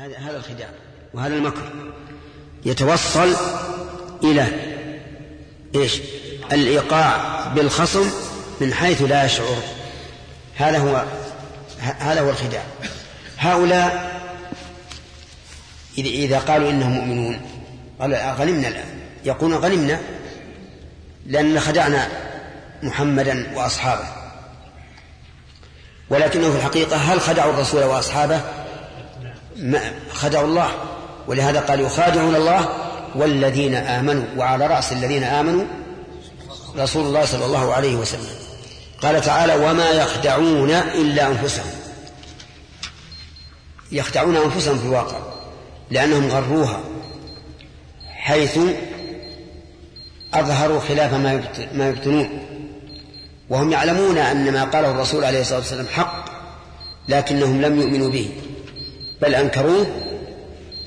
هذا هذا الخداع وهذا المكر. يتوصل إلى إيش؟ الإيقاع بالخصم من حيث لا يشعر هذا هو هذا هو الخداع. هؤلاء إذا قالوا إنهم مؤمنون قالوا غنمنا الآن. يقولون غنمنا لأننا خدعنا محمدا وأصحابه. ولكنه في الحقيقة هل خدعوا الرسول وأصحابه؟ خدعوا الله ولهذا قال يخادعون الله والذين آمنوا وعلى رأس الذين آمنوا رسول الله صلى الله عليه وسلم. قال تعالى وما يخدعون إلا أنفسهم. يخدعون أنفسهم في الواقع لأنهم غروها حيث أظهروا خلاف ما يبتنون. وهم يعلمون أن ما قاله الرسول عليه الصلاة والسلام حق لكنهم لم يؤمنوا به. بل أنكروه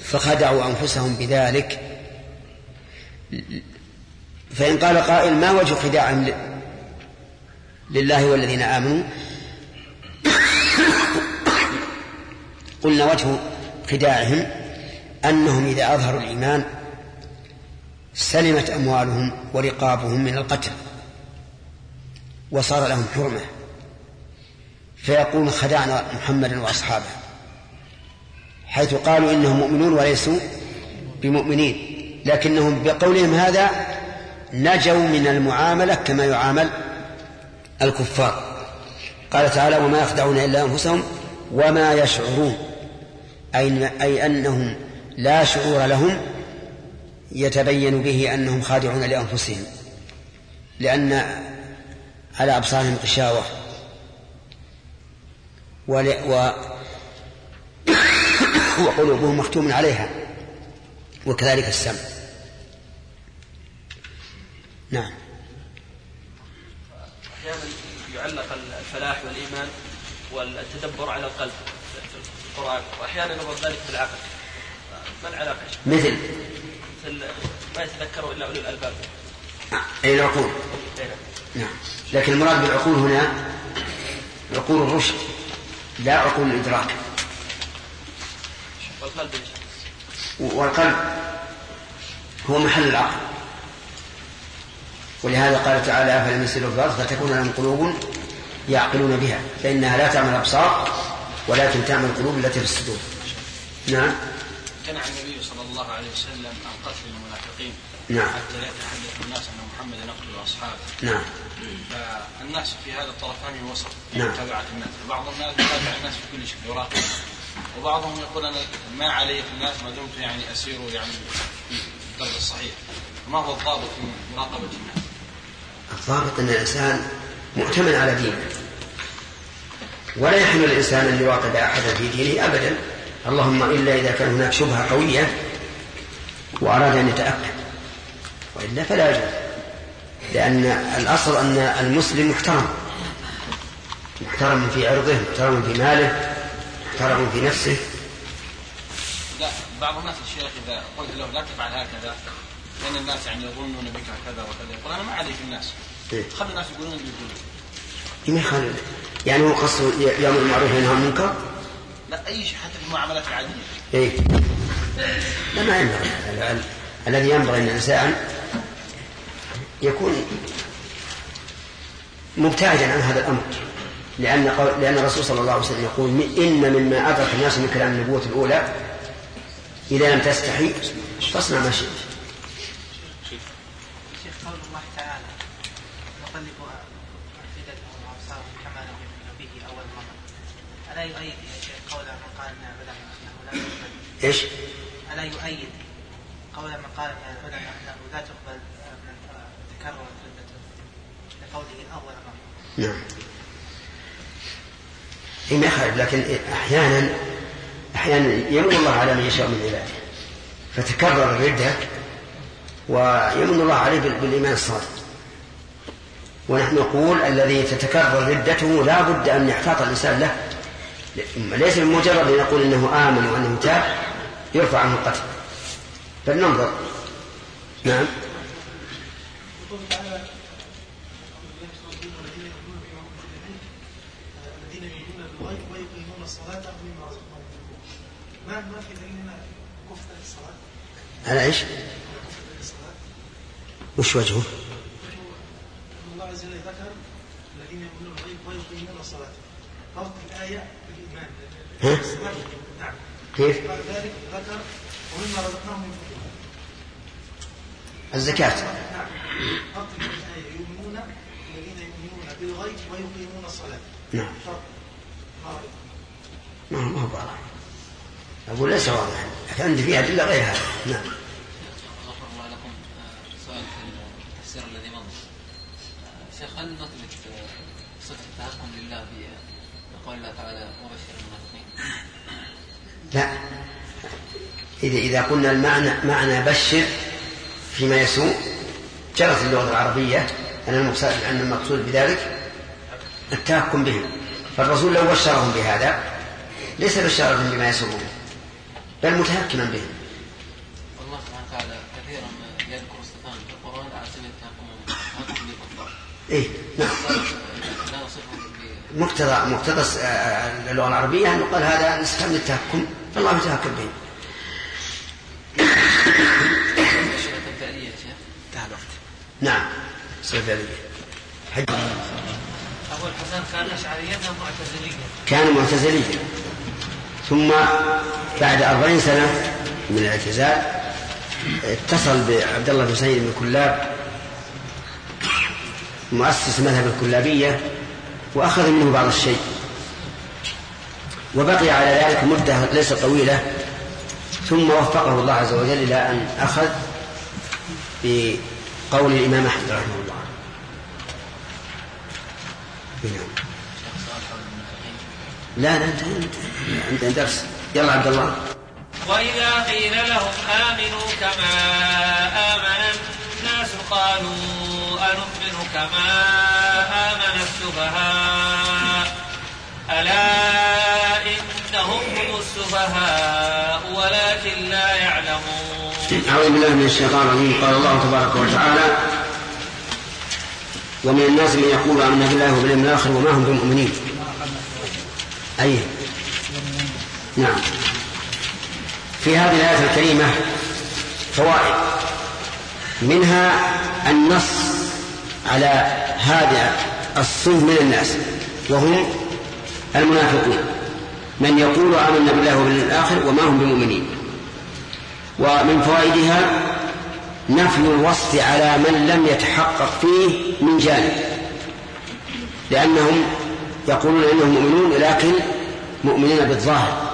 فخدعوا أنفسهم بذلك. فإن قال قائل ما وجه خداعهم لله والذين آمنوا؟ قلنا وجه خداعهم أنهم إذا أظهروا الإيمان سلمت أموالهم ورقابهم من القتل وصار لهم حرمة. فيقول خدعنا محمدا وأصحابه. حيث قالوا إنهم مؤمنون وليسوا بمؤمنين لكنهم بقولهم هذا نجوا من المعاملة كما يعامل الكفار قال تعالى وما يخدعون إلا أنفسهم وما يشعرون أي, أي أنهم لا شعور لهم يتبين به أنهم خادعون لأنفسهم لأن على أبصارهم غشاوة. وقلوبهم مختوم عليها وكذلك السمع. نعم. أحيانا يعلق الفلاح والإيمان والتدبر على القلب في القرآن وأحيانا يربط ذلك بالعقل ما العلاقة؟ مثل؟ مثل ما يتذكر إلا أولي الألباب. أي العقول. نعم. نعم. لكن المراد بالعقول هنا عقول الرشد لا عقول الإدراك. والقلب والقلب هو محل العقل. ولهذا قال تعالى أفلم يسيروا في الأرض فتكون لهم قلوب يعقلون بها فإنها لا تعمل الأبصار ولكن تعمل القلوب التي في الصدور. نعم. كان النبي صلى الله عليه وسلم عن قتل المنافقين. نعم. حتى لا يتحدث الناس ان محمدا يقتل أصحابه. نعم. فالناس في هذا الطرفان وسط. نعم. متابعه الناس. فبعض الناس يتابع الناس في كل شيء يراقب. وبعضهم يقول أنا ما علي في الناس ما دمت يعني أسير يعني في الدرب الصحيح. ما هو الضابط في مراقبة الناس؟ الضابط أن الإنسان مؤتمن على دينه. ولا يحمل الإنسان أن يراقب أحدا في دينه أبدا. اللهم إلا إذا كان هناك شبهة قوية وأراد أن يتأكد وإلا فلا يجوز. لأن الأصل أن المسلم محترم. محترم في عرضه محترم في ماله. محترم في نفسه. لا بعض الناس الشيخ إذا قلت له لا تفعل هكذا لأن الناس يعني يظنون بك كذا وكذا. يقول أنا ما علي في الناس. إيه. خلي الناس يقولون اللي يقولون. ما يخالف يعني هو قصده يأمر بالمعروف وينهى عن المنكر؟ لا أي شيء حتى في المعاملات العادية. إيه. لا ما ينبغي. ال- ال- الذي ينبغي أن الإنسان يكون مبتعدا عن هذا الأمر. قول لأن الرسول صلى الله عليه وسلم يقول إن مما أدرك الناس من كلام النبوة الأولى إذا لم تستحي فاصنع ما شئت. شيخ قول الله تعالى نقلب أفئدتهم وأبصارهم كما لم يؤمنوا به أول مرة. ألا يؤيد يا شيخ قول من قال من العلماء أنه لا يقبل؟ إيش؟ ألا يؤيد قول من قال من العلماء أنه لا تقبل من تكرر ردته لقوله أول مرة؟ نعم. ما يخالف لكن أحيانا أحيانا يمن الله على من يشاء من عباده. فتكرر الردة ويمن الله عليه بال- بالإيمان الصادق. ونحن نقول الذي تتكرر ردته لا بد أن يحتاط الإنسان له. ليس بمجرد أن يقول إنه آمن وأنه تاب يرفع عنه القتل. بل ننظر. نعم وقوله تعالى الذين يؤمنون بالغيب ويقيمون الصلاة ومما رزقناهم ينفقون ما ما في دليل هنا كفر ترك الصلاة على إيش؟ وش وجهه؟ الله عز وجل ذكر الذين يؤمنون بالغيب ويقيمون الصلاة. ربط الآية بالإيمان. ها؟ نعم. كيف؟ بعد ذلك ذكر ومما رزقناهم ينفقون الزكاة. نعم. ربط الآية. يؤمنون الذين يؤمنون بالغيب ويقيمون الصلاة. نعم. شرط ما هو ما هو أقول ليس واضحا لكن عندي فيها أدلة غير هذا نعم آه، سؤال في التفسير الذي مضى. آه، شيخ هل نثبت آه، صفة التحكم لله بقول الله تعالى وبشر المنافقين لا. إذا إذا قلنا المعنى معنى بشر فيما يسوء جرت اللغة العربية أن المقصود أن المقصود بذلك التهكم بهم. فالرسول لو بشرهم بهذا ليس بشرهم بما يسرهم بل متهكما بهم الله سبحانه وتعالى كثيرا يذكر الصفات في القرآن على سبيل بالكفار إيه نعم. مقتضى مقتضى آه، اللغة العربية أن يقال هذا استفهام للتهكم فالله يتهكم شيخ. انتهى الوقت. نعم. سيفعلية حج أبو الحسن كان أشعريا أم معتزليا؟ كان معتزليا. ثم بعد أربعين سنة من الاعتزال اتصل بعبد الله بن سعيد بن كلاب مؤسس مذهب الكلابية وأخذ منه بعض الشيء. وبقي على ذلك مدة ليست طويلة ثم وفقه الله عز وجل إلى أن أخذ بقول الإمام أحمد رحمه الله. نعم شيخ سؤال حول المنافقين لا لا انت عندنا درس. يلا عبد الله. وإذا قيل لهم آمنوا كما آمن الناس قالوا أنؤمن كما آمن السفهاء ألا إنهم هم السفهاء ولكن لا يعلمون. أعوذ بالله من الشيطان الرجيم. قال الله تبارك وتعالى ومن الناس من يقول آمنا بالله وباليوم الآخر وما هم بمؤمنين. أي. نعم. في هذه الآية الكريمة فوائد. منها النص على هذا الصنف من الناس وهم المنافقون. من يقول آمنا بالله وباليوم الآخر وما هم بمؤمنين. ومن فوائدها نفي الوصف على من لم يتحقق فيه من جانب لأنهم يقولون إنهم مؤمنون لكن مؤمنين بالظاهر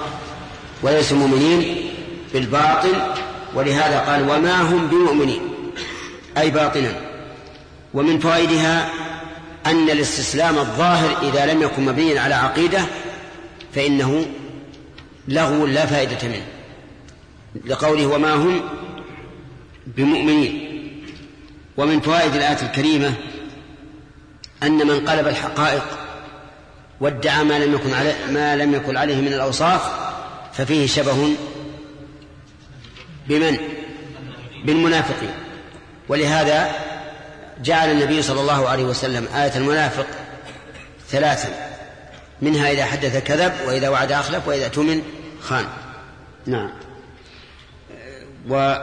وليسوا مؤمنين بالباطن ولهذا قال وما هم بمؤمنين؟ أي باطنا. ومن فوائدها أن الاستسلام الظاهر إذا لم يكن مبنيا على عقيدة فإنه لغو لا فائدة منه. لقوله وما هم بمؤمنين؟ ومن فوائد الآية الكريمة أن من قلب الحقائق وادعى ما لم يكن عليه ما لم يكن عليه من الأوصاف ففيه شبه بمن؟ بالمنافقين. ولهذا جعل النبي صلى الله عليه وسلم آية المنافق ثلاثا. منها إذا حدث كذب وإذا وعد أخلف وإذا اؤتمن خان. نعم. و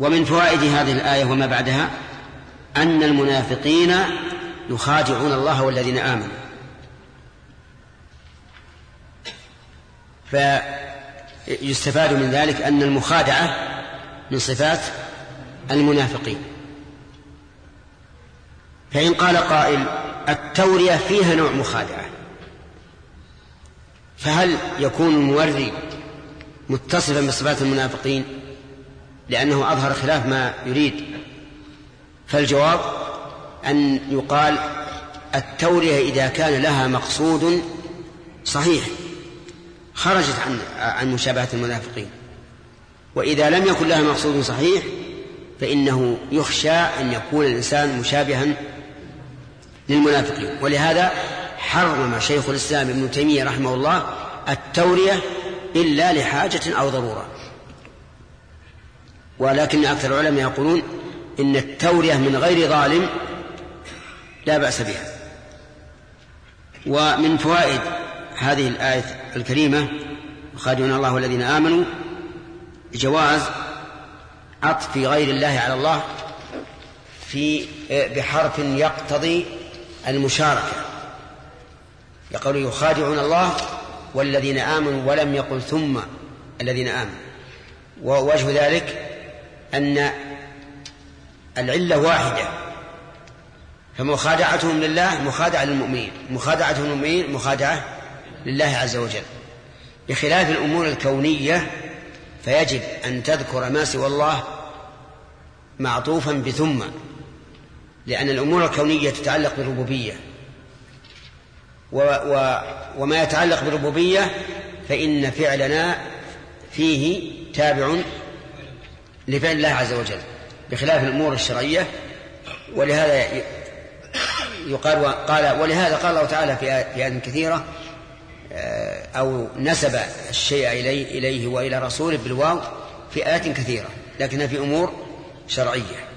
ومن فوائد هذه الآية وما بعدها أن المنافقين يخادعون الله والذين آمنوا. فيستفاد من ذلك أن المخادعة من صفات المنافقين. فإن قال قائل التورية فيها نوع مخادعة فهل يكون الموري متصفا بصفات المنافقين لأنه أظهر خلاف ما يريد؟ فالجواب أن يقال التورية إذا كان لها مقصود صحيح خرجت عن عن مشابهة المنافقين. وإذا لم يكن لها مقصود صحيح فإنه يخشى أن يكون الإنسان مشابها للمنافقين. ولهذا حرم شيخ الإسلام ابن تيمية رحمه الله التورية إلا لحاجة أو ضرورة. ولكن أكثر العلماء يقولون إن التورية من غير ظالم لا بأس بها. ومن فوائد هذه الآية الكريمة يخادعون الله والذين آمنوا جواز عطف غير الله على الله في بحرف يقتضي المشاركة. يقول يخادعون الله والذين آمنوا ولم يقل ثم الذين آمنوا. ووجه ذلك أن العلة واحدة. فمخادعتهم لله مخادعة للمؤمنين مخادعتهم للمؤمنين مخادعة لله عز وجل. بخلاف الأمور الكونية فيجب أن تذكر ما سوى الله معطوفا بثم لأن الأمور الكونية تتعلق بالربوبية. و و وما يتعلق بالربوبية فإن فعلنا فيه تابع لفعل الله عز وجل بخلاف الأمور الشرعية. ولهذا يقال قال ولهذا قال الله تعالى في آيات كثيرة آه، أو نسب الشيء إليه, إليه وإلى رسوله بالواو في آيات كثيرة لكنها في أمور شرعية.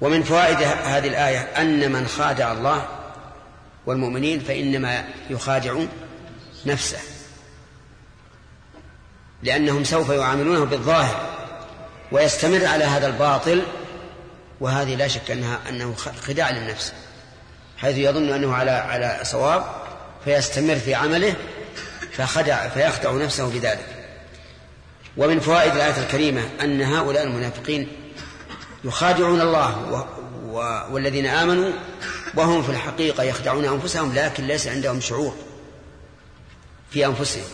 ومن فوائد هذه الآية أن من خادع الله والمؤمنين فإنما يخادع نفسه لأنهم سوف يعاملونه بالظاهر ويستمر على هذا الباطل وهذه لا شك أنها أنه خداع للنفس حيث يظن أنه على على صواب فيستمر في عمله فخدع فيخدع نفسه بذلك. ومن فوائد الآية الكريمة أن هؤلاء المنافقين يخادعون الله و و والذين آمنوا وهم في الحقيقة يخدعون أنفسهم لكن ليس عندهم شعور في أنفسهم.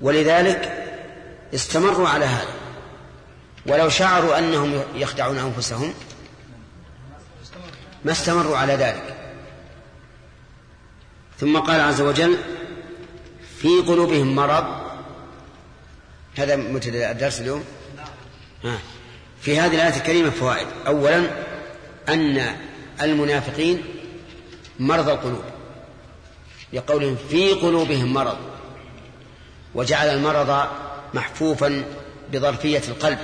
ولذلك استمروا على هذا. ولو شعروا أنهم يخدعون أنفسهم ما استمروا على ذلك. ثم قال عز وجل في قلوبهم مرض. هذا مبتدا الدرس اليوم. في هذه الآية الكريمة فوائد. أولا أن المنافقين مرضى القلوب. لقولهم في قلوبهم مرض. وجعل المرض محفوفا بظرفية القلب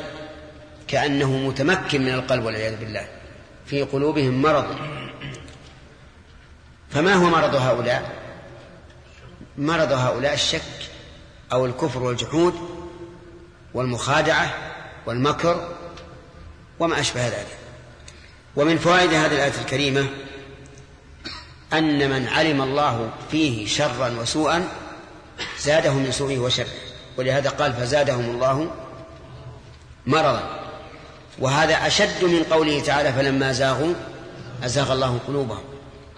كأنه متمكن من القلب والعياذ بالله. في قلوبهم مرض. فما هو مرض هؤلاء؟ مرض هؤلاء الشك أو الكفر والجحود والمخادعة والمكر وما أشبه ذلك. ومن فوائد هذه الآية الكريمة أن من علم الله فيه شرا وسوءا زاده من سوءه وشره ولهذا قال فزادهم الله مرضا. وهذا أشد من قوله تعالى فلما زاغوا أزاغ الله قلوبهم.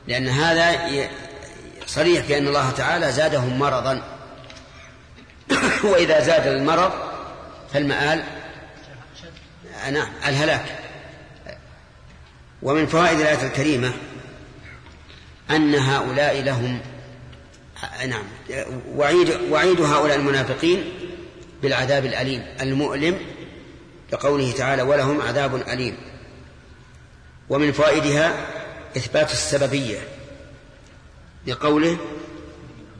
لأن هذا صريح في أن الله تعالى زادهم مرضا. وإذا زاد المرض فالمآل نعم الهلاك. ومن فوائد الآية الكريمة أن هؤلاء لهم نعم وعيد وعيد هؤلاء المنافقين بالعذاب الأليم المؤلم لقوله تعالى ولهم عذاب أليم. ومن فوائدها إثبات السببية لقوله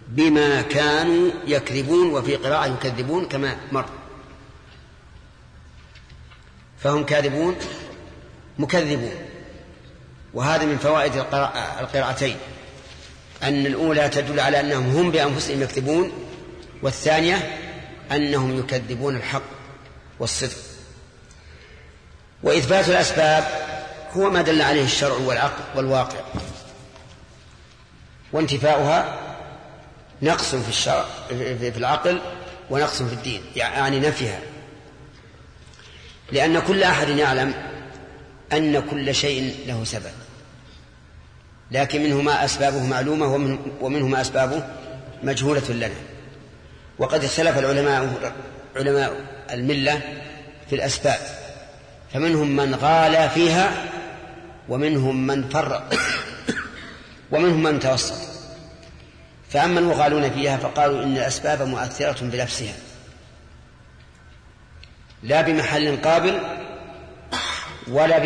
بما كانوا يكذبون وفي قراءة يكذبون كما مر. فهم كاذبون مكذبون. وهذا من فوائد القراءتين. أن الأولى تدل على أنهم هم بأنفسهم يكذبون والثانية أنهم يكذبون الحق والصدق. وإثبات الأسباب هو ما دل عليه الشرع والعقل والواقع. وانتفاؤها نقص في الشرع في العقل ونقص في الدين يعني نفيها. لأن كل أحد يعلم أن كل شيء له سبب. لكن منه ما أسبابه معلومة ومنه ما أسبابه مجهولة لنا. وقد اختلف العلماء علماء الملة في الأسباب. فمنهم من غالى فيها ومنهم من فرق ومنهم من توسط. فأما المغالون فيها فقالوا إن الأسباب مؤثرة بنفسها. لا بمحل قابل ولا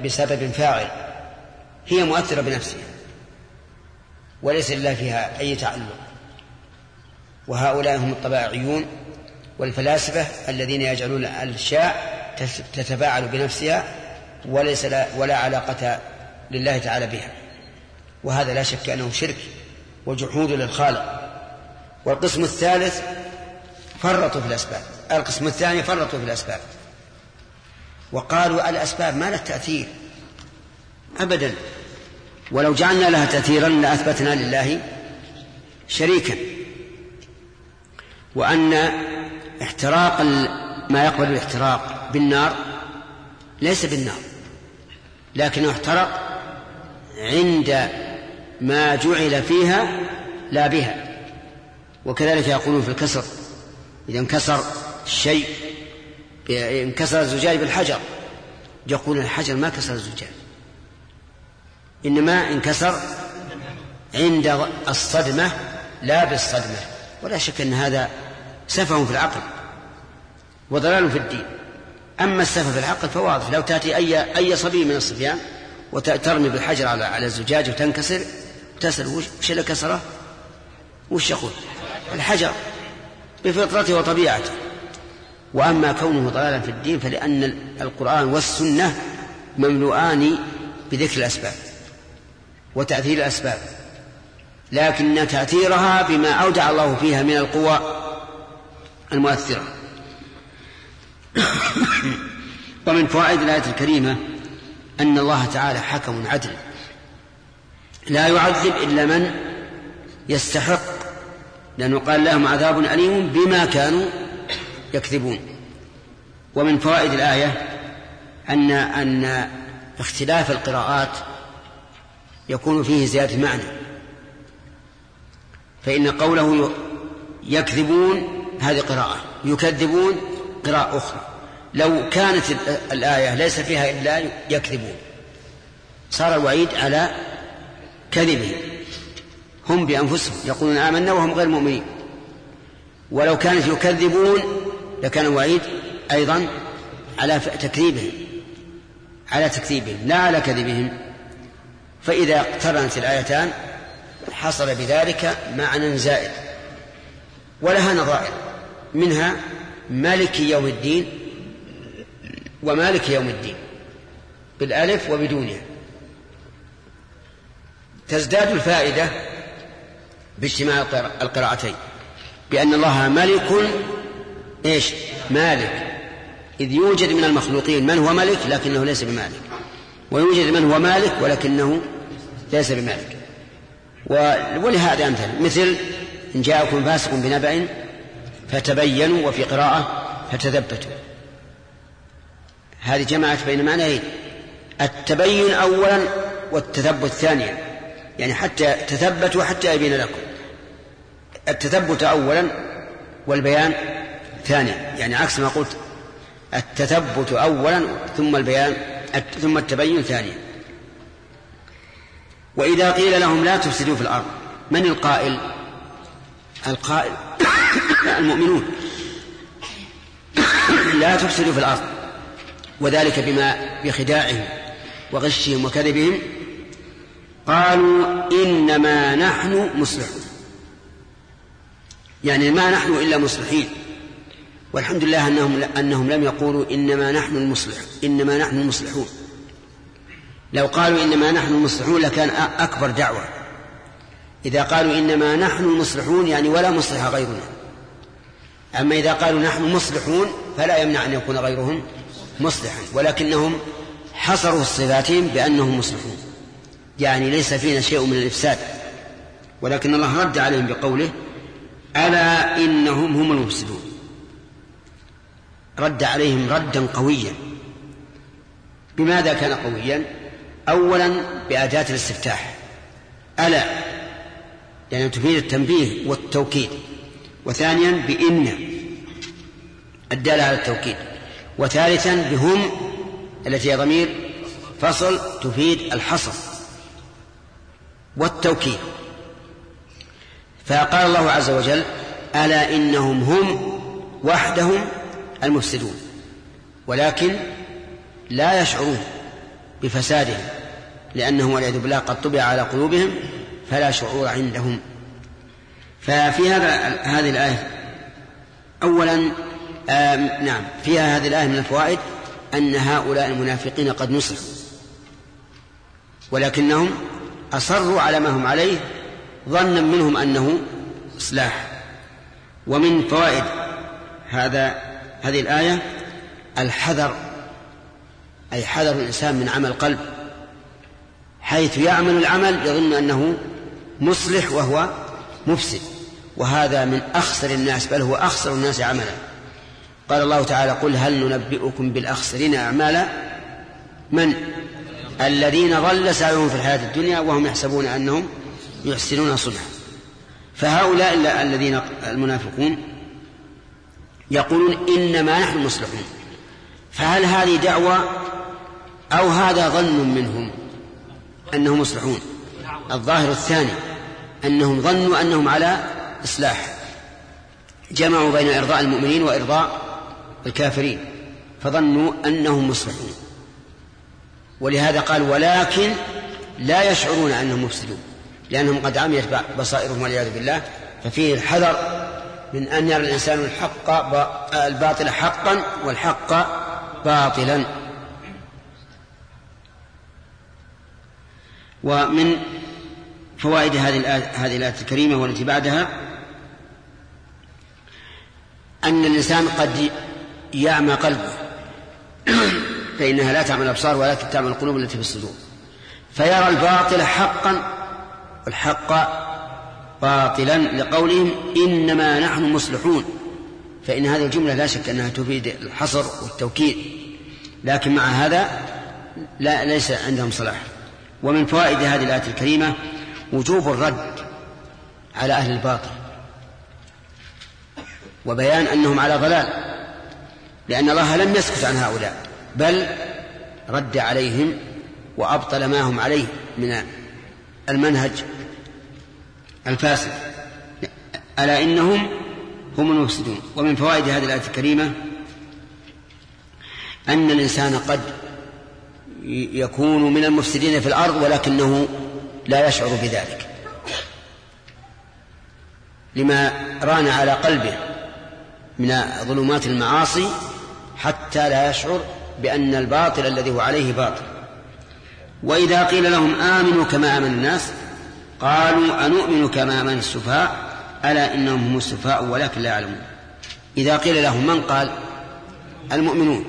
بسبب فاعل. هي مؤثرة بنفسها. وليس لله فيها أي تعلق. وهؤلاء هم الطبائعيون والفلاسفة الذين يجعلون الأشياء تتفاعل بنفسها وليس لا ولا علاقة لله تعالى بها. وهذا لا شك أنه شرك وجحود للخالق. والقسم الثالث فرطوا في الأسباب. القسم الثاني فرطوا في الأسباب. وقالوا الأسباب ما لها تأثير أبدا. ولو جعلنا لها تأثيرا لأثبتنا لله شريكا. وأن احتراق ما يقبل الاحتراق. بالنار؟ ليس بالنار. لكنه احترق عند ما جعل فيها لا بها. وكذلك يقولون في الكسر إذا انكسر الشيء انكسر الزجاج بالحجر. يقول الحجر ما كسر الزجاج. إنما انكسر عند الصدمة لا بالصدمة. ولا شك أن هذا سفه في العقل وضلال في الدين. أما السفه في العقل فواضح لو تأتي أي أي صبي من الصبيان وترمي بالحجر على على الزجاج وتنكسر وتسأل وش اللي كسره؟ وش يقول؟ الحجر بفطرته وطبيعته وأما كونه ضلالا في الدين فلأن القرآن والسنة مملوءان بذكر الأسباب وتأثير الأسباب لكن تأثيرها بما أودع الله فيها من القوى المؤثرة ومن فوائد الآية الكريمة أن الله تعالى حكم عدل. لا يعذب إلا من يستحق. لأنه قال لهم عذاب أليم بما كانوا يكذبون. ومن فوائد الآية أن أن اختلاف القراءات يكون فيه زيادة معنى. فإن قوله يكذبون هذه قراءة. يكذبون قراءة أخرى. لو كانت الآية ليس فيها إلا يكذبون. صار الوعيد على كذبهم. هم بأنفسهم يقولون آمنا وهم غير مؤمنين. ولو كانت يكذبون لكان الوعيد أيضا على تكذيبهم. على تكذيبهم لا على كذبهم. فإذا اقترنت الآيتان حصل بذلك معنى زائد. ولها نظائر. منها مالك يوم الدين ومالك يوم الدين بالألف وبدونها. تزداد الفائدة باجتماع القراءتين بأن الله ملك إيش؟ مالك. إذ يوجد من المخلوقين من هو ملك لكنه ليس بمالك. ويوجد من هو مالك ولكنه ليس بمالك. ولهذا أمثل مثل إن جاءكم فاسق بنبأ فتبينوا وفي قراءة فتثبتوا. هذه جمعت بين معنيين. التبين أولا والتثبت ثانيا. يعني حتى تثبتوا حتى يبين لكم. التثبت أولا والبيان ثانيا. يعني عكس ما قلت التثبت أولا ثم البيان ثم التبين ثانيا. وإذا قيل لهم لا تفسدوا في الأرض من القائل؟ القائل المؤمنون. لا تفسدوا في الأرض. وذلك بما بخداعهم وغشهم وكذبهم. قالوا إنما نحن مصلحون. يعني ما نحن إلا مصلحين. والحمد لله أنهم, أنهم لم يقولوا إنما نحن المصلح إنما نحن المصلحون. لو قالوا إنما نحن المصلحون لكان أكبر دعوة. إذا قالوا إنما نحن المصلحون يعني ولا مصلح غيرنا. أما إذا قالوا نحن مصلحون فلا يمنع أن يكون غيرهم مصلحا ولكنهم حصروا صفاتهم بأنهم مصلحون. يعني ليس فينا شيء من الإفساد ولكن الله رد عليهم بقوله ألا إنهم هم المفسدون. رد عليهم ردا قويا. بماذا كان قويا؟ أولا بأداة الاستفتاح. ألا يعني تفيد التنبيه والتوكيد. وثانيا بإن الدالة على التوكيد وثالثا بهم التي هي ضمير فصل تفيد الحصر والتوكيد. فقال الله عز وجل ألا إنهم هم وحدهم المفسدون ولكن لا يشعرون بفسادهم لأنهم والعياذ بالله قد طبع على قلوبهم فلا شعور عندهم. ففي هذا هذه الآية. أولا نعم فيها هذه الآية من الفوائد أن هؤلاء المنافقين قد نصروا ولكنهم أصروا على ما هم عليه ظنا منهم أنه إصلاح. ومن فوائد هذا هذه الآية الحذر أي حذر الإنسان من عمل قلب. حيث يعمل العمل يظن أنه مصلح وهو مفسد وهذا من أخسر الناس بل هو أخسر الناس عملا. قال الله تعالى قل هل ننبئكم بالأخسرين أعمالا؟ من؟ الذين ضل سعيهم في الحياة الدنيا وهم يحسبون أنهم يحسنون صنعا. فهؤلاء الذين المنافقون يقولون إنما نحن مصلحون. فهل هذه دعوة أو هذا ظن منهم أنهم مصلحون؟ الظاهر الثاني أنهم ظنوا أنهم على إصلاح. جمعوا بين إرضاء المؤمنين وإرضاء الكافرين فظنوا أنهم مصلحون. ولهذا قال ولكن لا يشعرون أنهم مفسدون لأنهم قد عميت بصائرهم والعياذ بالله. ففيه الحذر من أن يرى الإنسان الحق الباطل حقا والحق باطلا. ومن فوائد هذه الآية هذه الآية الكريمة والتي بعدها أن الإنسان قد يعمى قلبه فإنها لا تعمل الأبصار ولكن تعمل القلوب التي في الصدور. فيرى الباطل حقا والحق باطلا لقولهم إنما نحن مصلحون. فإن هذه الجملة لا شك أنها تفيد الحصر والتوكيد لكن مع هذا لا ليس عندهم صلاح. ومن فوائد هذه الآية الكريمة وجوب الرد على أهل الباطل وبيان أنهم على ضلال لأن الله لم يسكت عن هؤلاء بل رد عليهم وأبطل ما هم عليه من المنهج الفاسد. ألا إنهم هم المفسدون. ومن فوائد هذه الآية الكريمة أن الإنسان قد يكون من المفسدين في الأرض ولكنه لا يشعر بذلك. لما ران على قلبه من ظلمات المعاصي حتى لا يشعر بأن الباطل الذي هو عليه باطل. وإذا قيل لهم آمنوا كما آمن الناس قالوا أنؤمن كما آمن السفهاء ألا إنهم هم السفهاء ولكن لا يعلمون. إذا قيل لهم من؟ قال المؤمنون.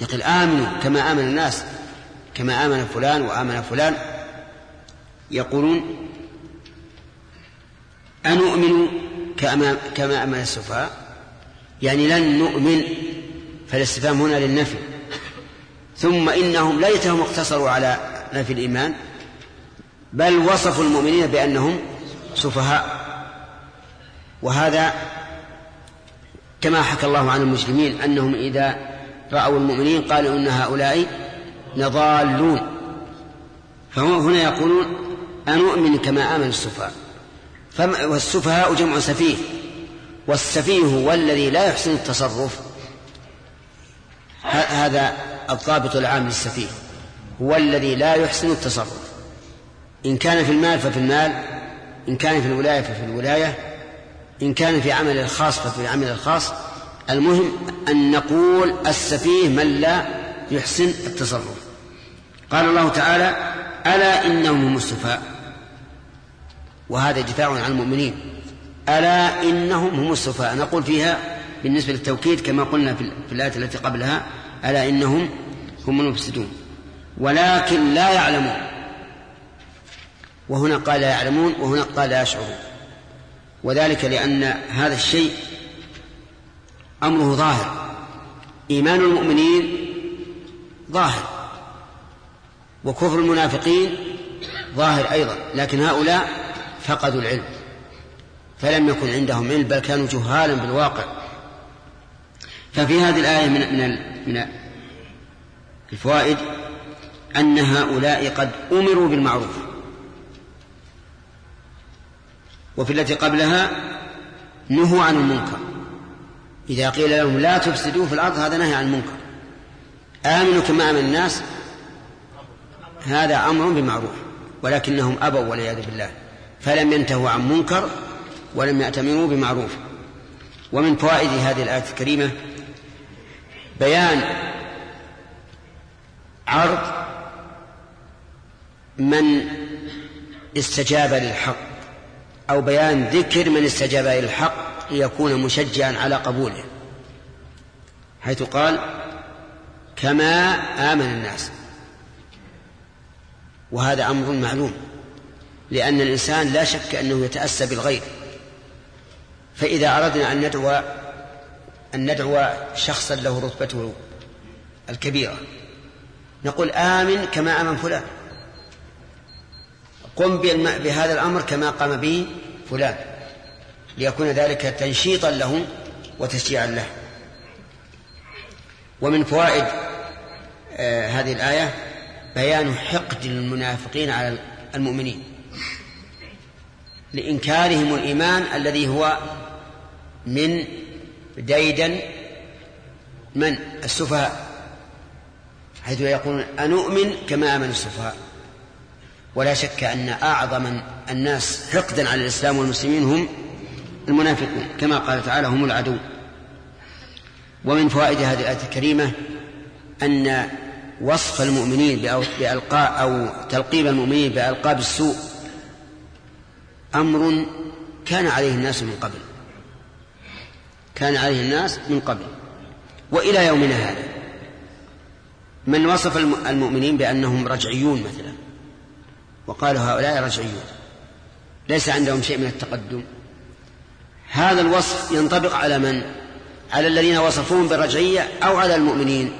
يقول آمنوا كما آمن الناس كما آمن فلان وآمن فلان. يقولون أنؤمن كما كما آمن السفهاء يعني لن نؤمن فالاستفهام هنا للنفي. ثم إنهم ليتهم اقتصروا على نفي الإيمان بل وصفوا المؤمنين بأنهم سفهاء. وهذا كما حكى الله عن المسلمين أنهم إذا رأوا المؤمنين قالوا إن هؤلاء لضالون. فهنا يقولون أنؤمن كما آمن السفهاء. والسفهاء جمع سفيه. والسفيه هو الذي لا يحسن التصرف. هذا الضابط العام للسفيه. هو الذي لا يحسن التصرف. إن كان في المال ففي المال إن كان في الولاية ففي الولاية إن كان في عمل الخاص ففي العمل الخاص. المهم أن نقول السفيه من لا يحسن التصرف. قال الله تعالى ألا إنهم هم السفهاء. وهذا دفاع عن المؤمنين. ألا إنهم هم السفهاء؟ نقول فيها بالنسبة للتوكيد كما قلنا في الآية التي قبلها ألا إنهم هم المفسدون. ولكن لا يعلمون. وهنا قال لا يعلمون وهنا قال لا يشعرون. وذلك لأن هذا الشيء أمره ظاهر. إيمان المؤمنين ظاهر. وكفر المنافقين ظاهر أيضا. لكن هؤلاء فقدوا العلم فلم يكن عندهم علم بل كانوا جهالا بالواقع. ففي هذه الآية من من من الفوائد أن هؤلاء قد أمروا بالمعروف. وفي التي قبلها نهوا عن المنكر. إذا قيل لهم لا تفسدوا في الأرض هذا نهي عن المنكر. آمنوا كما آمن الناس هذا أمر بمعروف ولكنهم أبوا والعياذ بالله. فلم ينتهوا عن منكر ولم يأتمروا بمعروف. ومن فوائد هذه الآية الكريمة بيان عرض من استجاب للحق أو بيان ذكر من استجاب للحق ليكون مشجعا على قبوله حيث قال كما آمن الناس وهذا أمر معلوم. لأن الإنسان لا شك أنه يتأسى بالغير فإذا أردنا أن ندعو أن ندعو شخصا له رتبته الكبيرة نقول آمن كما آمن فلان. قم بهذا الأمر كما قام به فلان. ليكون ذلك تنشيطا له وتشجيعا له. ومن فوائد آه هذه الآية بيان حقد المنافقين على المؤمنين. لإنكارهم الإيمان الذي هو من ديدا من السفهاء حيث يقولون أنؤمن كما آمن السفهاء. ولا شك أن أعظم الناس حقدا على الإسلام والمسلمين هم المنافقون كما قال تعالى هم العدو. ومن فوائد هذه الآية الكريمة أن وصف المؤمنين بألقاء أو تلقيب المؤمنين بألقاب السوء أمر كان عليه الناس من قبل. كان عليه الناس من قبل. وإلى يومنا هذا. من وصف المؤمنين بأنهم رجعيون مثلا. وقالوا هؤلاء رجعيون. ليس عندهم شيء من التقدم. هذا الوصف ينطبق على من؟ على الذين وصفوهم بالرجعية أو على المؤمنين؟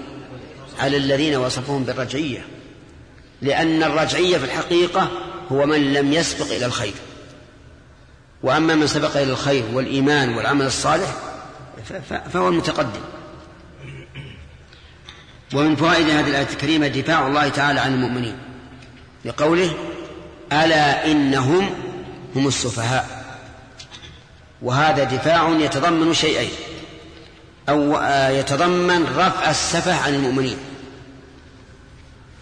على الذين وصفوهم بالرجعية. لأن الرجعية في الحقيقة هو من لم يسبق إلى الخير. وأما من سبق إلى الخير والإيمان والعمل الصالح فهو المتقدم. ومن فوائد هذه الآية الكريمة دفاع الله تعالى عن المؤمنين بقوله ألا إنهم هم السفهاء. وهذا دفاع يتضمن شيئين. أو يتضمن رفع السفه عن المؤمنين.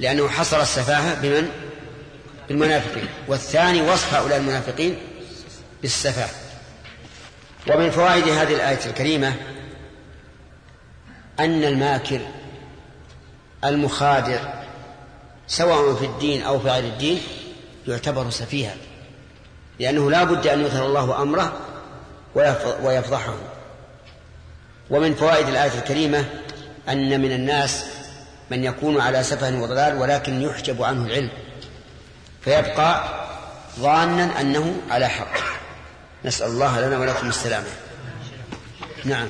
لأنه حصر السفاهة بمن؟ بالمنافقين. والثاني وصف هؤلاء المنافقين بالسفاه ومن فوائد هذه الآية الكريمة أن الماكر المخادع سواء في الدين أو في غير الدين يعتبر سفيها لأنه لا بد أن يظهر الله أمره ويفضحه. ومن فوائد الآية الكريمة أن من الناس من يكون على سفه وضلال ولكن يحجب عنه العلم فيبقى ظانا أنه على حق. نسأل الله لنا ولكم السلامة. نعم.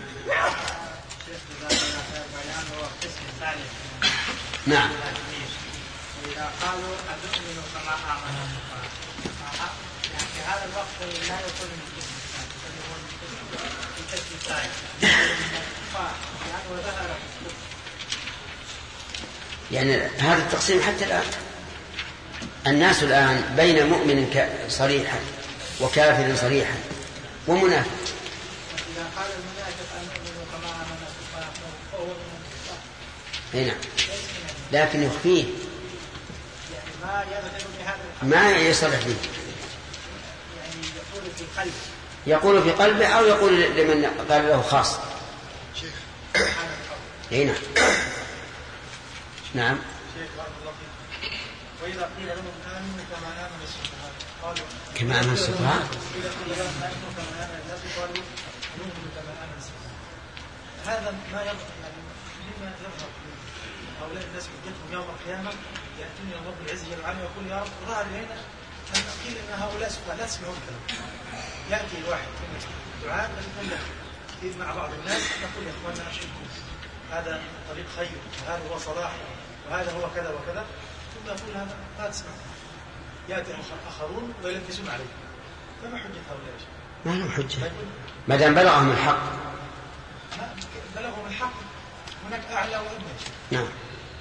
نعم. قالوا كما آمن يعني في هذا الوقت لا يكون يعني هذا التقسيم حتى الآن. الناس الآن بين مؤمن صريحا وكافر صريحا ومنافق. إذا قال المنافق كما آمن فهو من نعم. لكن يخفيه. ما يصرح به. يقول في قلبه أو يقول لمن قال له خاص. أي نعم. نعم. واذا قيل لهم امنوا كما قالوا كما امن السفهاء هذا ما يظهر يعني لما يظهر هؤلاء الناس حجتهم يوم القيامة يأتون إلى رب العزة جل وعلا ويقول يا رب ظهر الينا أن قيل إن هؤلاء سفهاء لا تسمعون الكلام يأتي الواحد في المسجد دعاء نتكلم مع بعض الناس نقول يا إخواننا اشهدكم هذا طريق خير وهذا هو صلاح وهذا هو كذا وكذا. ثم يقول هذا لا تسمع ياتي آخر- آخرون ويلبسون عليه فما حجة هؤلاء؟ ما له حجة. يقول ما دام بلغهم الحق. بلغهم الحق هناك أعلى وأدنى يا شيخ. نعم.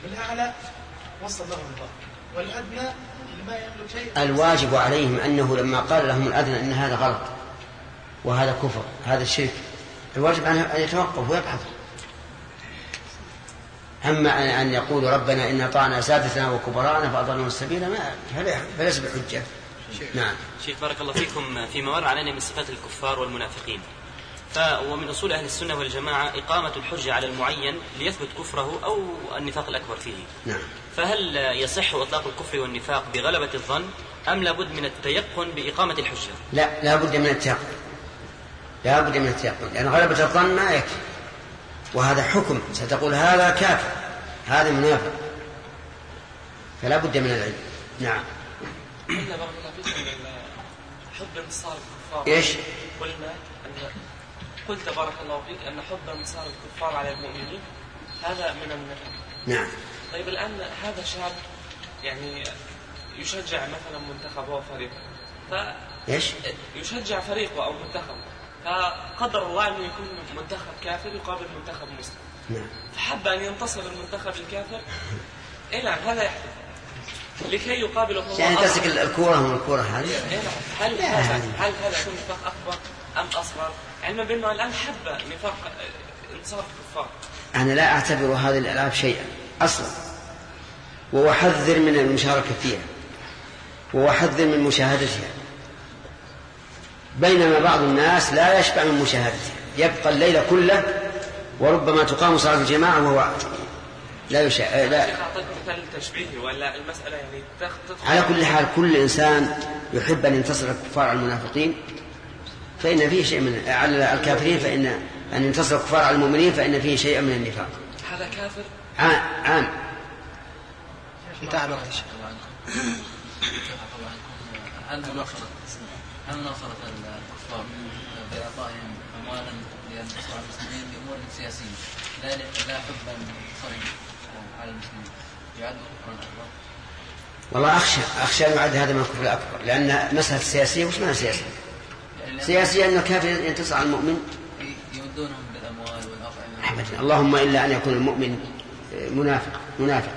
بالأعلى وصل لهم الله والأدنى اللي ما يملك شيء. الواجب عليهم أنه لما قال لهم الأدنى أن هذا غلط وهذا كفر هذا الشرك الواجب ان أن يتوقف ويبحث أما ان أن يقولوا ربنا إن أطعنا سادتنا وكبراءنا فأضلنا السبيل ما فليس بحجة. نعم. شيخ بارك الله فيكم فيما مر علينا من صفات الكفار والمنافقين. ومن أصول أهل السنة والجماعة إقامة الحجه على المعين ليثبت كفره أو النفاق الأكبر فيه. نعم. فهل يصح إطلاق الكفر والنفاق بغلبة الظن أم لابد من التيقن بإقامة الحجة؟ لا لا بد من التيقن. لا بد من التيقن. لأن غلبة الظن ما يكفي. وهذا حكم. ستقول هذا كافر هذا منافق. فلا بد من العلم. نعم. بارك الله حب انتصار الكفار إيش؟ قلنا ان قلت بارك الله فيك أن حب انتصار الكفار على المؤمنين هذا من النفاق نعم. طيب الآن هذا شاب يعني يشجع مثلا منتخبه وفريقه ف إيش؟ يشجع فريقه أو منتخبه. فقدر الله انه يكون منتخب كافر يقابل منتخب مسلم. نعم. فحب أن ينتصر المنتخب الكافر. اي نعم هذا يحدث لكي يقابله هو يعني. تمسك الكورة من الكورة هذه؟ إيه نعم. هل هذا هل هذا يكون نفاق أكبر أم أصغر؟ علما بأنه الآن حب نفاق آه، انتصار الكفار. أنا لا أعتبر هذه الألعاب شيئا أصلا. وأحذر من المشاركة فيها. وأحذر من مشاهدتها. بينما بعض الناس لا يشبع من مشاهدتها يبقى الليل كله وربما تقام صلاة الجماعة وهو لا يشاهد لا شيخ اعطيك مثال تشبيهي ولا المساله يعني على كل حال كل إنسان يحب أن ينتصر الكفار على المنافقين فإن فيه شيء من على الكافرين فإن أن ينتصر الكفار على المؤمنين فإن فيه شيء من النفاق هذا كافر عام عام الوقت هل نصرت هل نصرت الكفار بإعطائهم أموالا لينتصروا على المسلمين بأمور سياسية؟ لا لا حبا صريح على المسلمين. يعد كفرا أكبر والله أخشى أخشى أن يعد هذا من الكفر الأكبر لأن مسألة سياسية وش معنى سياسية؟ لأن سياسية أن الكافر ينتصر على المؤمن. يمدونهم بالأموال والأطعمة. أبدا اللهم إلا أن يكون المؤمن منافق منافق.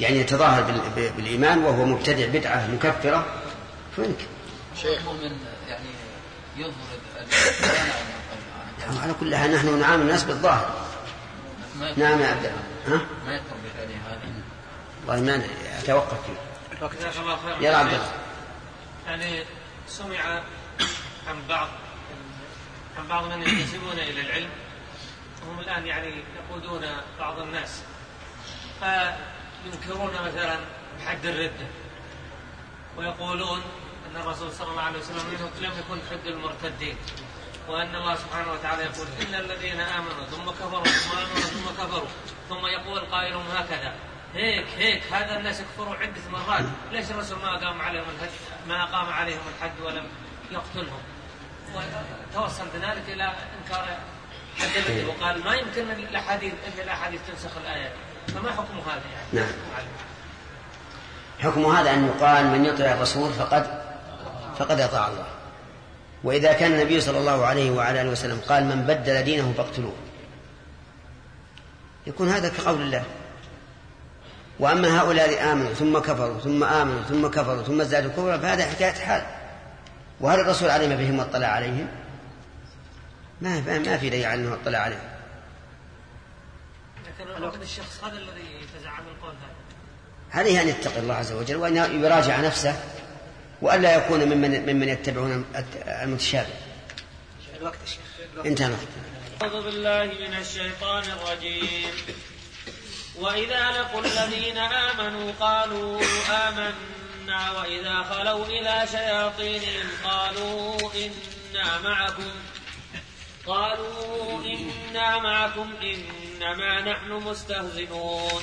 يعني يتظاهر بال- ب- بالإيمان وهو مبتدع بدعة مكفرة. فيمكن المؤمن يعني عن القلب على كل حال نحن نعامل الناس بالظاهر. نعم يا عبد الله ها؟ ما يكفر بفعله هذا والله ما أتوقف فيه. جزاك الله خيرا. يا عبد الله يعني سمع عن بعض عن بعض من ينتسبون إلى العلم وهم الآن يعني يقودون بعض الناس. فينكرون مثلا حد الرده ويقولون أن الرسول صلى الله عليه وسلم لم يكن حد المرتدين وأن الله سبحانه وتعالى يقول إن الذين آمنوا ثم كفروا ثم آمنوا ثم كفروا ثم يقول قائلهم هكذا هيك هيك هذا الناس يكفروا عدة مرات ليش الرسول ما قام عليهم الحد ما قام عليهم الحد ولم يقتلهم وتوصل بذلك إلى إنكار حد وقال ما يمكن الأحاديث أن الأحاديث تنسخ الايات فما حكم هذا يعني؟ نعم. حكم هذا أن يقال من يطع الرسول فقد فقد أطاع الله. وإذا كان النبي صلى الله عليه وعلى آله وسلم قال من بدل دينه فاقتلوه يكون هذا كقول الله. وأما هؤلاء آمنوا ثم كفروا ثم آمنوا ثم كفروا ثم ازدادوا كفرا فهذا حكاية حال. وهل الرسول علم بهم واطلع عليهم؟ ما ما في دليل على أنه اطلع عليهم. لكن الوقت الشخص هذا الذي يتزعم القول هذا. عليه أن يتقي الله عز وجل وأن يراجع نفسه؟ وألا يكون ممن ممن يتبعون المتشابه. الوقت يا شيخ. انتهى الوقت. أعوذ بالله من الشيطان الرجيم. وإذا لقوا الذين آمنوا قالوا آمنا. وإذا خلوا إلى شياطينهم قالوا إنا معكم. قالوا إنا معكم إنما نحن مستهزئون.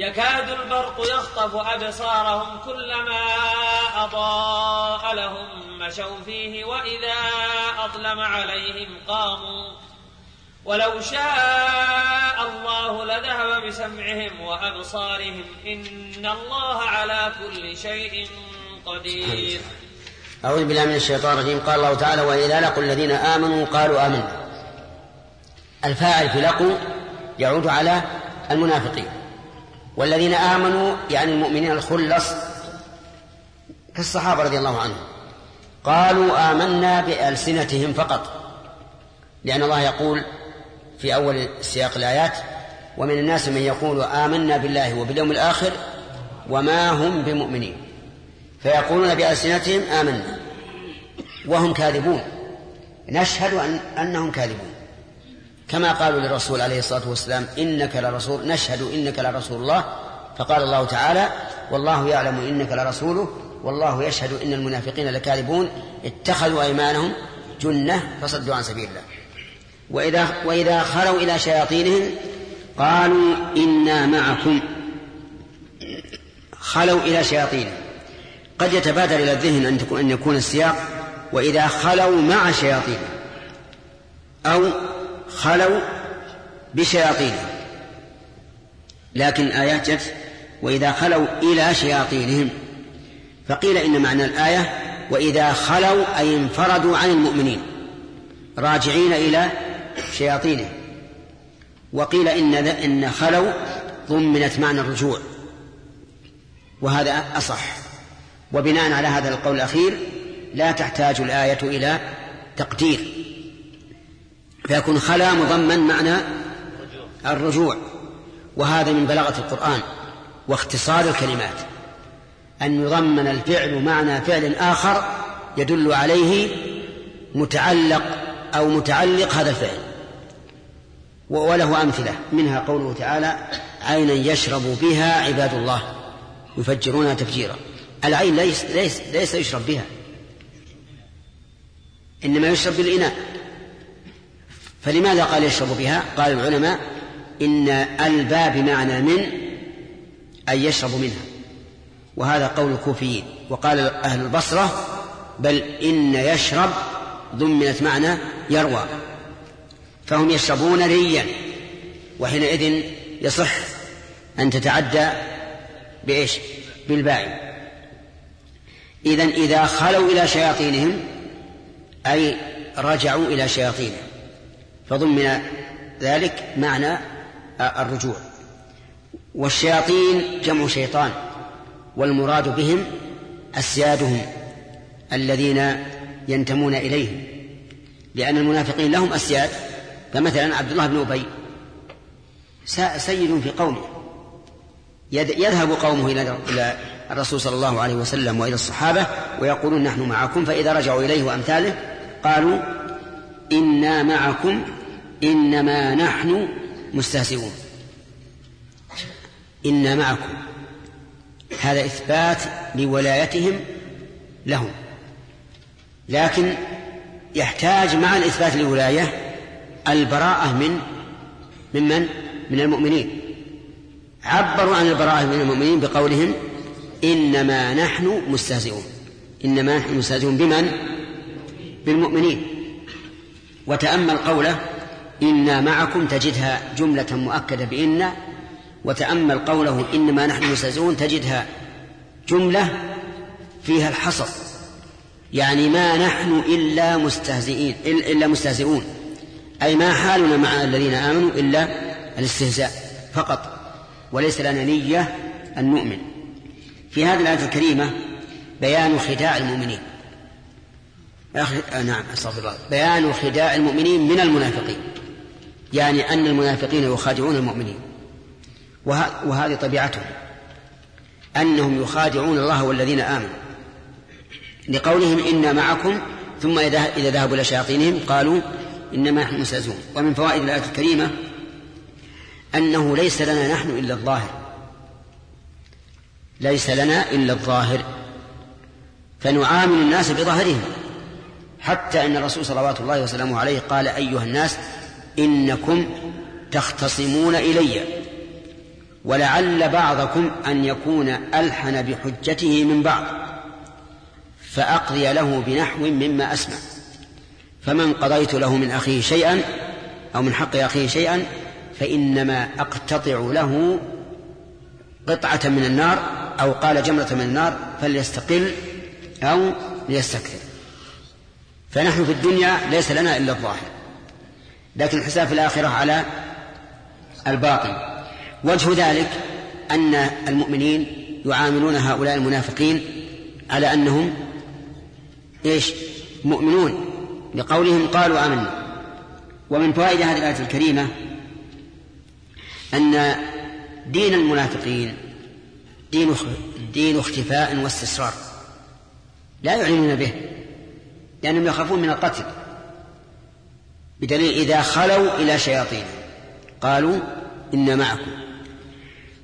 يكاد البرق يخطف أبصارهم كلما أضاء لهم مشوا فيه وإذا أظلم عليهم قاموا. ولو شاء الله لذهب بسمعهم وأبصارهم إن الله على كل شيء قدير. أعوذ بالله من الشيطان الرجيم. قال الله تعالى وإذا لقوا الذين آمنوا قالوا آمنا. الفاعل في لقوا يعود على المنافقين. والذين آمنوا يعني المؤمنين الخلص كالصحابة رضي الله عنهم. قالوا آمنا بألسنتهم فقط لأن الله يقول في أول سياق الآيات ومن الناس من يقول آمنا بالله وباليوم الآخر وما هم بمؤمنين فيقولون بألسنتهم آمنا وهم كاذبون. نشهد أن أنهم كاذبون. كما قالوا للرسول عليه الصلاة والسلام إنك لرسول نشهد إنك لرسول الله. فقال الله تعالى والله يعلم إنك لرسوله والله يشهد إن المنافقين لكاذبون. اتخذوا أيمانهم جنة فصدوا عن سبيل الله. وإذا, وإذا خلوا إلى شياطينهم قالوا إنا معكم. خلوا إلى شياطينهم. قد يتبادر إلى الذهن أن, أن يكون السياق. وإذا خلوا مع شياطينهم أو خلوا بشياطينهم. لكن الآيات جت وإذا خلوا إلى شياطينهم. فقيل إن معنى الآية وإذا خلوا أي انفردوا عن المؤمنين. راجعين إلى شياطينهم. وقيل إن إن خلوا ضمنت معنى الرجوع. وهذا أصح. وبناء على هذا القول الأخير لا تحتاج الآية إلى تقدير. فيكون خلا مضمن معنى الرجوع. وهذا من بلاغة القرآن واختصار الكلمات. أن يضمن الفعل معنى فعل آخر يدل عليه متعلق أو متعلق هذا الفعل. وله أمثلة. منها قوله تعالى عينا يشرب بها عباد الله. يفجرونها تفجيرا. العين ليس, ليس, ليس يشرب بها. إنما يشرب بالإناء. فلماذا قال يشرب بها؟ قال العلماء إن الباب بمعنى من أن يشرب منها. وهذا قول الكوفيين. وقال أهل البصرة بل إن يشرب ضمنت معنى يروى. فهم يشربون ريا. وحينئذ يصح أن تتعدى بإيش؟ بالباء إذا إذا خلوا إلى شياطينهم أي رجعوا إلى شياطينهم. فضمن ذلك معنى الرجوع. والشياطين جمع شيطان والمراد بهم أسيادهم الذين ينتمون إليهم. لأن المنافقين لهم أسياد فمثلا عبد الله بن أبي سيد في قومه. يذهب قومه إلى الرسول صلى الله عليه وسلم وإلى الصحابة ويقولون نحن معكم فإذا رجعوا إليه وأمثاله قالوا إنا معكم إنما نحن مستهزئون. إنا معكم. هذا إثبات لولايتهم لهم. لكن يحتاج مع الإثبات للولاية البراءة من ممن؟ من المؤمنين. عبروا عن البراءة من المؤمنين بقولهم إنما نحن مستهزئون. إنما نحن مستهزئون بمن؟ بالمؤمنين. وتأمل قوله إنا معكم تجدها جملة مؤكدة بإن وتأمل قوله إنما نحن مستهزئون تجدها جملة فيها الحصر. يعني ما نحن إلا مستهزئين إلا مستهزئون. أي ما حالنا مع الذين آمنوا إلا الاستهزاء فقط وليس لنا نية أن نؤمن. في هذه الآية الكريمة بيان خداع المؤمنين. آه نعم أستغفر الله. بيان خداع المؤمنين من المنافقين. يعني أن المنافقين يخادعون المؤمنين. وه... وهذه طبيعتهم. أنهم يخادعون الله والذين آمنوا. لقولهم إنا معكم ثم إذا ذهبوا إلى شياطينهم قالوا إنما نحن مستهزئون ومن فوائد الآية الكريمة أنه ليس لنا نحن إلا الظاهر. ليس لنا إلا الظاهر. فنعامل الناس بظاهرهم. حتى أن الرسول صلوات الله وسلامه عليه قال أيها الناس إنكم تختصمون إلي. ولعل بعضكم أن يكون ألحن بحجته من بعض فأقضي له بنحو مما أسمع. فمن قضيت له من أخيه شيئا أو من حق أخيه شيئا فإنما أقتطع له قطعة من النار أو قال جمرة من النار فليستقل أو ليستكثر. فنحن في الدنيا ليس لنا إلا الظاهر. لكن الحساب في الآخرة على الباطن وجه ذلك أن المؤمنين يعاملون هؤلاء المنافقين على أنهم إيش؟ مؤمنون. لقولهم قالوا آمنا. ومن فوائد هذه الآية الكريمة أن دين المنافقين دين دين اختفاء واستسرار. لا يعلنون به لأنهم يخافون من القتل. بدليل إذا خلوا إلى شياطين. قالوا إن معكم.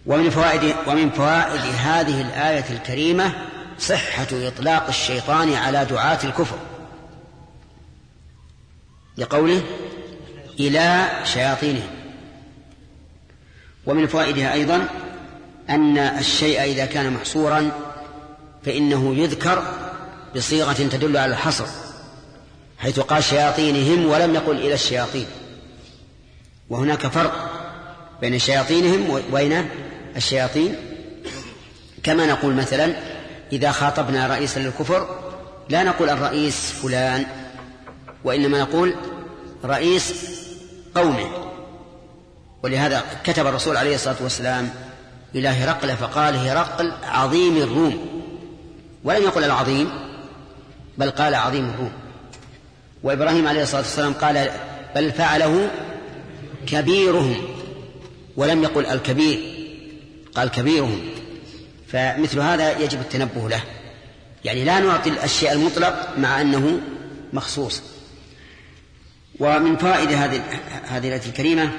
ومن فوائد ومن فوائد هذه الآية الكريمة صحة إطلاق الشيطان على دعاة الكفر. لقوله إلى شياطينهم. ومن فوائدها أيضا أن الشيء إذا كان محصورا فإنه يذكر بصيغة تدل على الحصر. حيث قال شياطينهم ولم يقل إلى الشياطين. وهناك فرق بين شياطينهم وبين الشياطين. كما نقول مثلا إذا خاطبنا رئيسا للكفر لا نقول الرئيس فلان وإنما نقول رئيس قومه. ولهذا كتب الرسول عليه الصلاة والسلام إلى هرقل فقال هرقل عظيم الروم. ولم يقل العظيم بل قال عظيم الروم. وإبراهيم عليه الصلاة والسلام قال بل فعله كبيرهم ولم يقل الكبير قال كبيرهم. فمثل هذا يجب التنبه له. يعني لا نعطي الأشياء المطلق مع أنه مخصوص. ومن فوائد هذه هذه الآية الكريمة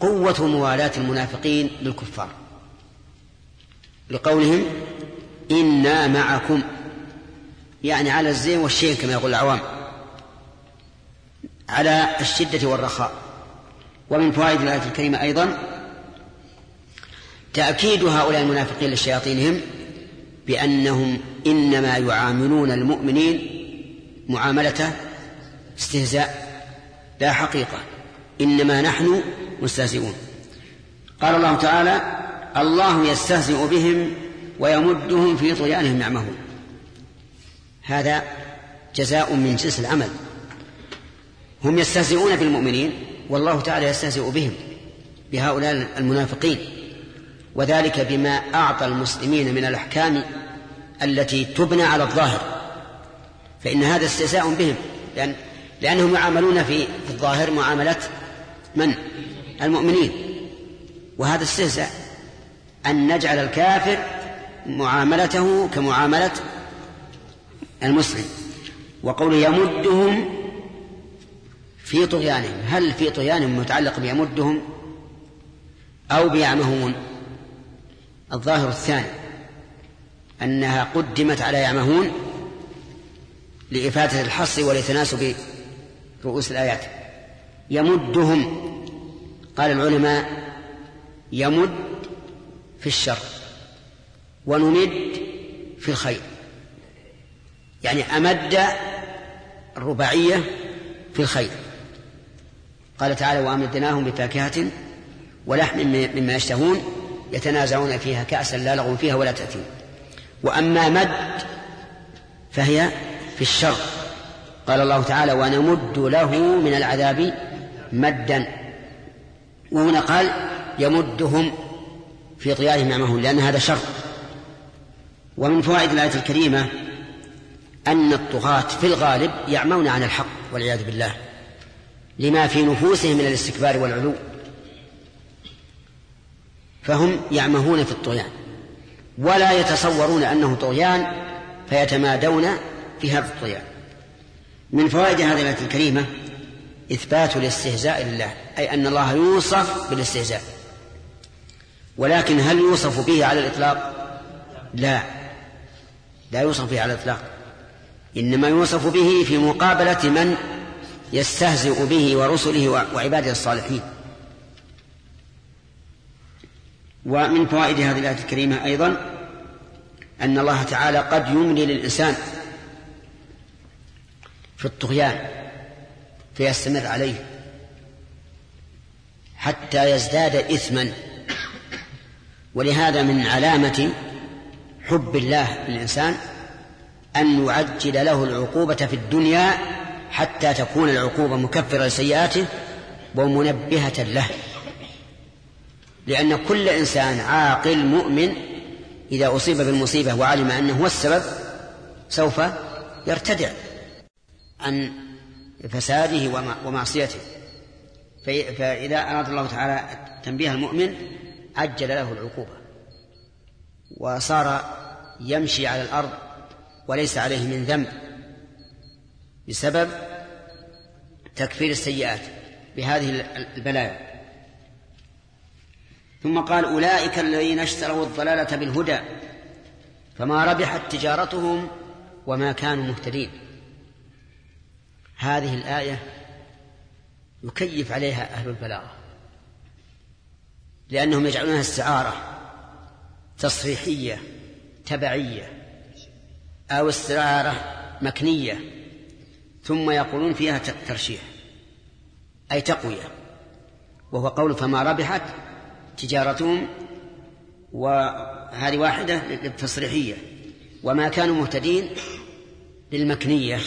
قوة موالاة المنافقين للكفار. لقولهم إنا معكم. يعني على الزين والشين كما يقول العوام على الشدة والرخاء. ومن فوائد الآية الكريمة أيضا تأكيد هؤلاء المنافقين لشياطينهم بأنهم إنما يعاملون المؤمنين معاملة استهزاء. لا حقيقة إنما نحن مستهزئون. قال الله تعالى الله يستهزئ بهم ويمدهم في طغيانهم يعمهون. هذا جزاء من جنس العمل. هم يستهزئون بالمؤمنين والله تعالى يستهزئ بهم بهؤلاء المنافقين. وذلك بما أعطى المسلمين من الأحكام التي تبنى على الظاهر. فإن هذا استهزاء بهم لأن لأنهم يعاملون في الظاهر معاملة من؟ المؤمنين. وهذا استهزاء. أن نجعل الكافر معاملته كمعاملة المسلم. وقول يمدهم في طغيانهم هل في طغيانهم متعلق بيمدهم أو بيعمهون؟ الظاهر الثاني أنها قدمت على يعمهون لإفادة الحصر ولتناسب رؤوس الآيات. يمدهم قال العلماء يمد في الشر ونمد في الخير. يعني أمد الرباعية في الخير. قال تعالى وأمدناهم بفاكهة ولحم مما يشتهون يتنازعون فيها كأسا لا لغو فيها ولا تأثيم وأما مد فهي في الشر. قال الله تعالى ونمد له من العذاب مدا. وهنا قال يمدهم في طيارهم معهم لأن هذا شر. ومن فوائد الآية الكريمة أن الطغاة في الغالب يعمون عن الحق والعياذ بالله لما في نفوسهم من الاستكبار والعلو. فهم يعمهون في الطغيان ولا يتصورون أنه طغيان فيتمادون في هذا الطغيان. من فوائد هذه الآية الكريمة إثبات الاستهزاء لله أي أن الله يوصف بالاستهزاء. ولكن هل يوصف به على الإطلاق؟ لا لا يوصف به على الإطلاق. إنما يوصف به في مقابلة من يستهزئ به ورسله وعباده الصالحين. ومن فوائد هذه الآية الكريمة أيضا أن الله تعالى قد يملي للإنسان في الطغيان فيستمر عليه حتى يزداد إثما. ولهذا من علامة حب الله للإنسان أن يعجل له العقوبة في الدنيا حتى تكون العقوبة مكفرة لسيئاته ومنبهة له. لأن كل إنسان عاقل مؤمن إذا أصيب بالمصيبة وعلم أنه هو السبب سوف يرتدع عن فساده ومعصيته. فإذا أراد الله تعالى تنبيه المؤمن عجل له العقوبة. وصار يمشي على الأرض وليس عليه من ذنب بسبب تكفير السيئات بهذه البلايا. ثم قال أولئك الذين اشتروا الضلالة بالهدى فما ربحت تجارتهم وما كانوا مهتدين. هذه الآية يكيف عليها أهل البلاغة لأنهم يجعلونها استعارة تصريحية تبعية أو استعارة مكنية ثم يقولون فيها ترشيح أي تقوية وهو قول فما ربحت تجارتهم وهذه واحدة للتصريحية وما كانوا مهتدين للمكنية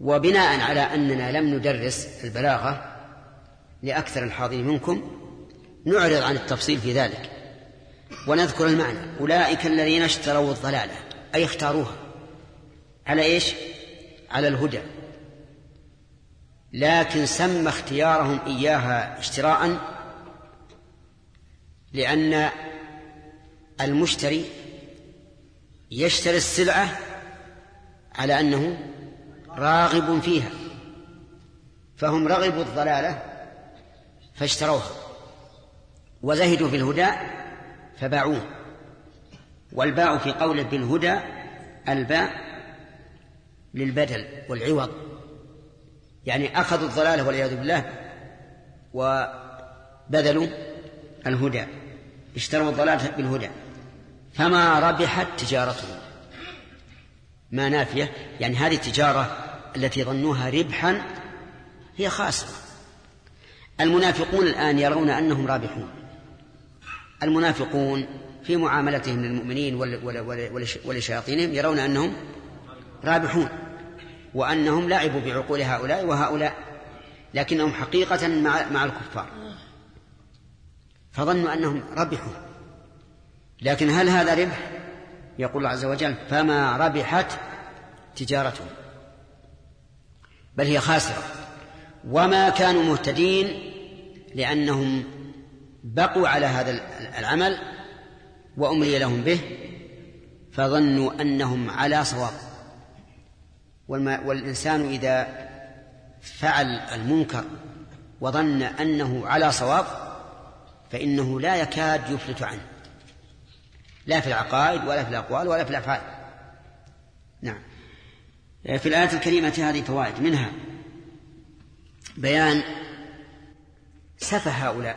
وبناء على أننا لم ندرس البلاغة لأكثر الحاضرين منكم نعرض عن التفصيل في ذلك ونذكر المعنى أولئك الذين اشتروا الضلالة. أي اختاروها. على إيش؟ على الهدى. لكن سمى اختيارهم إياها اشتراء لأن المشتري يشتري السلعة على أنه راغب فيها. فهم رغبوا الضلالة فاشتروها. وزهدوا في الهدى فباعوه والباء في قوله بالهدى الباء للبدل والعوض. يعني أخذوا الضلالة والعياذ بالله وبذلوا الهدى اشتروا الضلالة بالهدى. فما ربحت تجارتهم. ما نافية يعني هذه التجارة التي ظنوها ربحا هي خاسرة. المنافقون الآن يرون أنهم رابحون. المنافقون في معاملتهم للمؤمنين ولشياطينهم يرون أنهم رابحون وأنهم لعبوا بعقول هؤلاء وهؤلاء لكنهم حقيقة مع, مع الكفار. فظنوا أنهم ربحوا لكن هل هذا ربح؟ يقول الله عز وجل فما ربحت تجارتهم بل هي خاسرة. وما كانوا مهتدين لأنهم بقوا على هذا العمل وأمري لهم به فظنوا أنهم على صواب. والإنسان إذا فعل المنكر وظن أنه على صواب فإنه لا يكاد يفلت عنه. لا في العقائد ولا في الأقوال ولا في الأفعال. نعم. في الآية الكريمة هذه فوائد. منها بيان سفه هؤلاء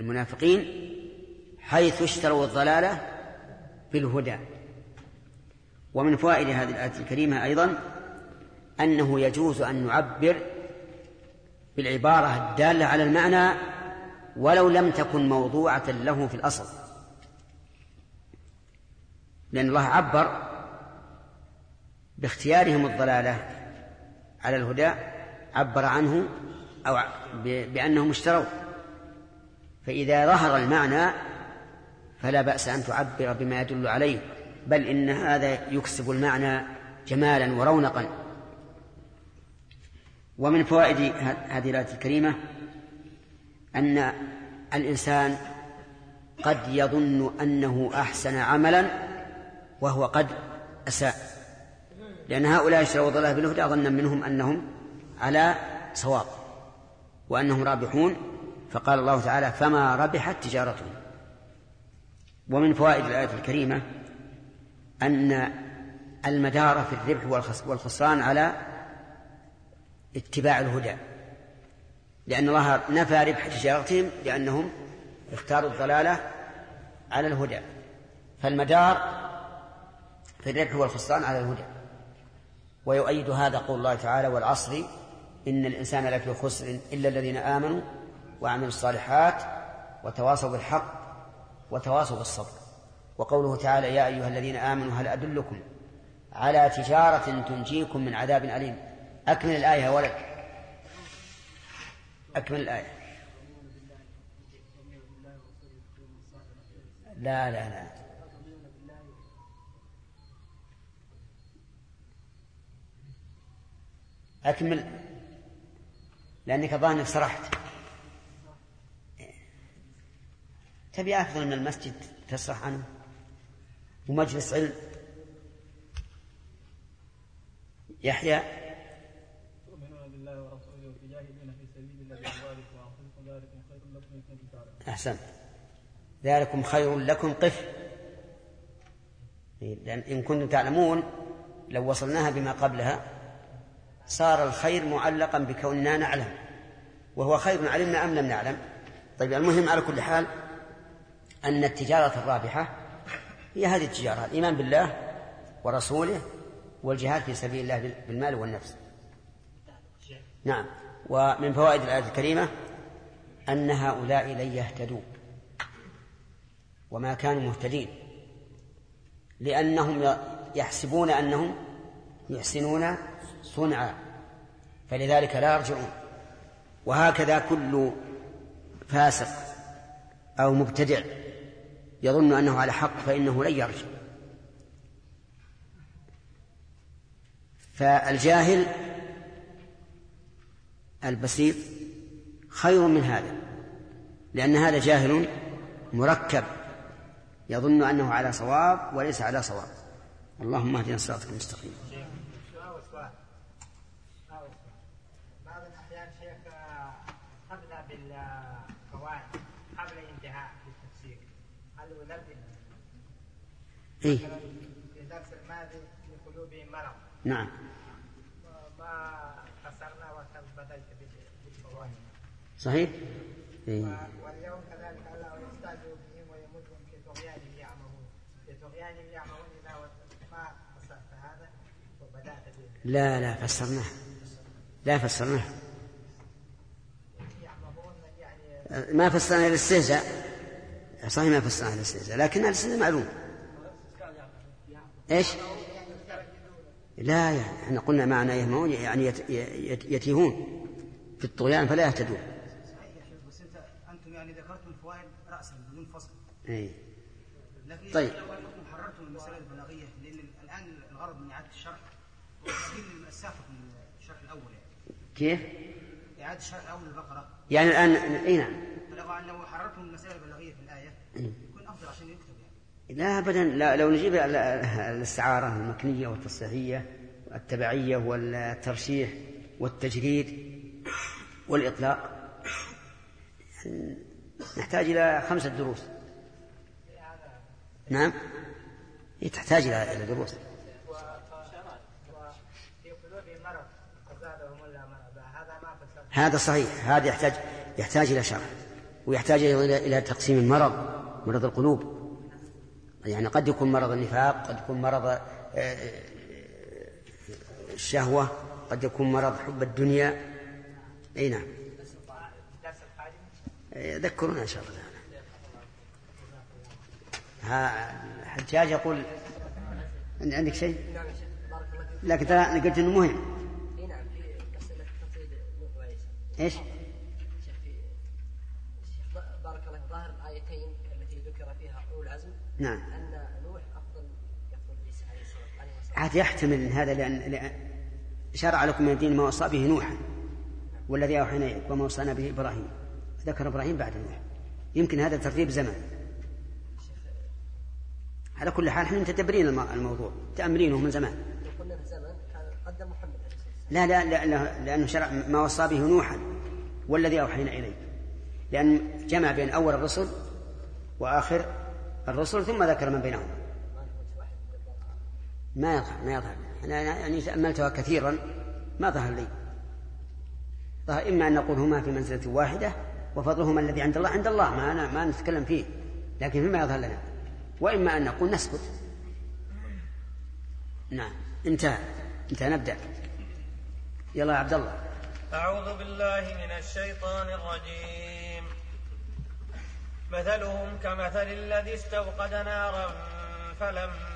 المنافقين حيث اشتروا الضلالة بالهدى. ومن فوائد هذه الآية الكريمة أيضا أنه يجوز أن نعبر بالعبارة الدالة على المعنى ولو لم تكن موضوعة له في الأصل. لأن الله عبر باختيارهم الضلالة على الهدى عبر عنه أو بأنهم اشتروا. فإذا ظهر المعنى فلا بأس أن تعبر بما يدل عليه بل إن هذا يكسب المعنى جمالا ورونقا. ومن فوائد هذه الآية الكريمة أن الإنسان قد يظن أنه أحسن عملا وهو قد أساء. لأن هؤلاء اشتروا ضلاله بالهدى ظنا منهم أنهم على صواب وأنهم رابحون. فقال الله تعالى فما ربحت تجارتهم. ومن فوائد الآية الكريمة أن المدار في الربح والخسران على اتباع الهدى. لأن الله نفى ربح تجارتهم لأنهم اختاروا الضلالة على الهدى. فالمدار في الربح والخسران على الهدى. ويؤيد هذا قول الله تعالى والعصر إن الإنسان لفي خسر إلا الذين آمنوا وعملوا الصالحات وتواصوا بالحق وتواصوا بالصبر وقوله تعالى يا أيها الذين آمنوا هل أدلكم على تجارة تنجيكم من عذاب أليم؟ أكمل الآية يا ولد. أكمل الآية. لا لا لا. أكمل. لأنك ظاهر أنك سرحت. تبي أفضل من المسجد تسرح عنه؟ ومجلس علم؟ يحيى. أحسنت. ذلكم خير لكم. قف. لأن إن كنتم تعلمون لو وصلناها بما قبلها صار الخير معلقا بكوننا نعلم. وهو خير علمنا أم لم نعلم؟ طيب المهم على كل حال أن التجارة الرابحة هي هذه التجارة الإيمان بالله ورسوله والجهاد في سبيل الله بالمال والنفس. نعم. ومن فوائد الآية الكريمة أن هؤلاء لن يهتدوا وما كانوا مهتدين لأنهم يحسبون أنهم يحسنون صنعا فلذلك لا يرجعون. وهكذا كل فاسق أو مبتدع يظن أنه على حق فإنه لن يرجع. فالجاهل البسيط خير من هذا لأن هذا جاهل مركب يظن أنه على صواب وليس على صواب. اللهم اهدنا صراطك المستقيم بعض الأحيان شيخ أخذنا بالقواعد قبل الانتهاء بالتفسير هل يلبن إيه؟ الدرس الماضي لقلوبهم مرض نعم. ما فسرنا وبدأت بالفوائد صحيح؟ إيه؟ واليوم كذلك الله يستهزئ بهم ويمدهم في طغيانهم يعمهون في طغيانهم يعمهون إذا ما فسرت هذا وبدأت به لا لا فسرناه لا فسرناه ما فسرنا الاستهزاء صحيح ما فسرنا الاستهزاء لكن الاستهزاء معلوم. إيش؟ لا يعني إحنا قلنا معنى يهمون يعني يت- يت- يتيهون في الطغيان فلا يهتدون صحيح يا شيخ بس انت أنتم يعني ذكرتم الفوائد راسا بدون فصل اي لكن طيب. لو انكم حررتم المساله البلاغيه لأن الان الغرض من اعاده الشرح هو تسجيل الساقط من الشرح الأول يعني كيف؟ إعادة الشرح الأول للبقره يعني الآن إي نعم طبعا لو حررتم المساله البلاغيه في الايه يكون افضل عشان يكتب يعني لا ابدا. لا لو نجيب ال- الاستعارة المكنية والتصحيحية والتبعية والترشيح والتجريد والإطلاق يعني نحتاج إلى خمسة دروس. نعم؟ هي تحتاج إلى إلى دروس. هذا صحيح. هذا يحتاج يحتاج إلى شرح ويحتاج إلى إلى تقسيم المرض مرض القلوب. يعني قد يكون مرض النفاق قد يكون مرض آه، آه، الشهوة قد يكون مرض حب الدنيا. أي نعم. آه، ذكرونا إن شاء الله تعالى. ها الحجاج يقول عند- عندك شيء؟ نعم بارك الله لكن ترى أنا قلت إنه مهم. اي نعم في مسألة تفصيل نوح وعيسى إيش؟ شيخ في شيخ بارك الله في ظاهر الآيتين التي ذكر فيها أولو العزم نعم. أن نوح أفضل يفضل عيسى عليه الصلاة عليه والسلام عاد يحتمل هذا لأن لأن شرع لكم من الدين ما وصى به نوحا والذي أوحينا اليك وما وصانا به إبراهيم. ذكر إبراهيم بعد نوح. يمكن هذا ترتيب زمن. على كل حال إحنا متدبرين الم- الموضوع. تامرينه من زمان. قلنا زمن كان قدم محمد لا لا, لا, لا لأنه شرع ما وصى به نوحا والذي أوحينا اليك لأن جمع بين أول الرسل وآخر الرسل ثم ذكر من بينهم ما له وجه واحد من القرآن. ما يظهر ما يظهر. أنا يعني تأملتها كثيرا ما ظهر لي. ظهر إما أن نقول هما في منزلة واحدة وفضلهما الذي عند الله عند الله ما أنا ما نتكلم فيه لكن فيما يظهر لنا. وإما أن نقول نسكت. نعم. انتهى. انتهى نبدأ. يلا يا عبد الله. أعوذ بالله من الشيطان الرجيم. مثلهم كمثل الذي استوقد نارا فلما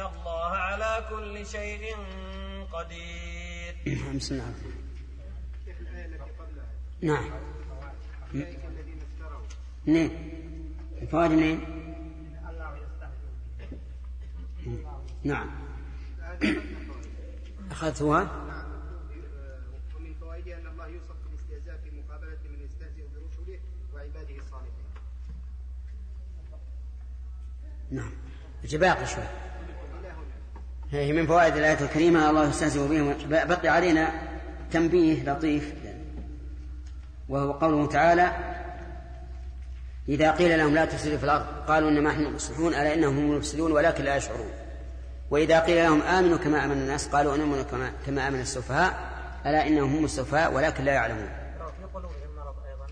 الله على كل شيء قدير. بسم الله. شيخ الآية التي قبلها نعم. أولئك الذين افتروا منين الفوائد منين؟ نعم. أخذتها نعم ومن فوائدها أن الله يوصف بالاستهزاء في مقابلة من يستهزئ برسله وعباده الصالحين نعم. باقي شوي. هي من فوائد الآية الكريمة الله يستهزئ بهم. بقي علينا تنبيه لطيف. وهو قوله تعالى إذا قيل لهم لا تفسدوا في الأرض قالوا إنما نحن مصلحون ألا إنهم هم المفسدون ولكن لا يشعرون. وإذا قيل لهم آمنوا كما آمن الناس قالوا أنؤمن كما, كما آمن السفهاء ألا إنهم هم السفهاء ولكن لا يعلمون. في قلوبهم مرض أيضا.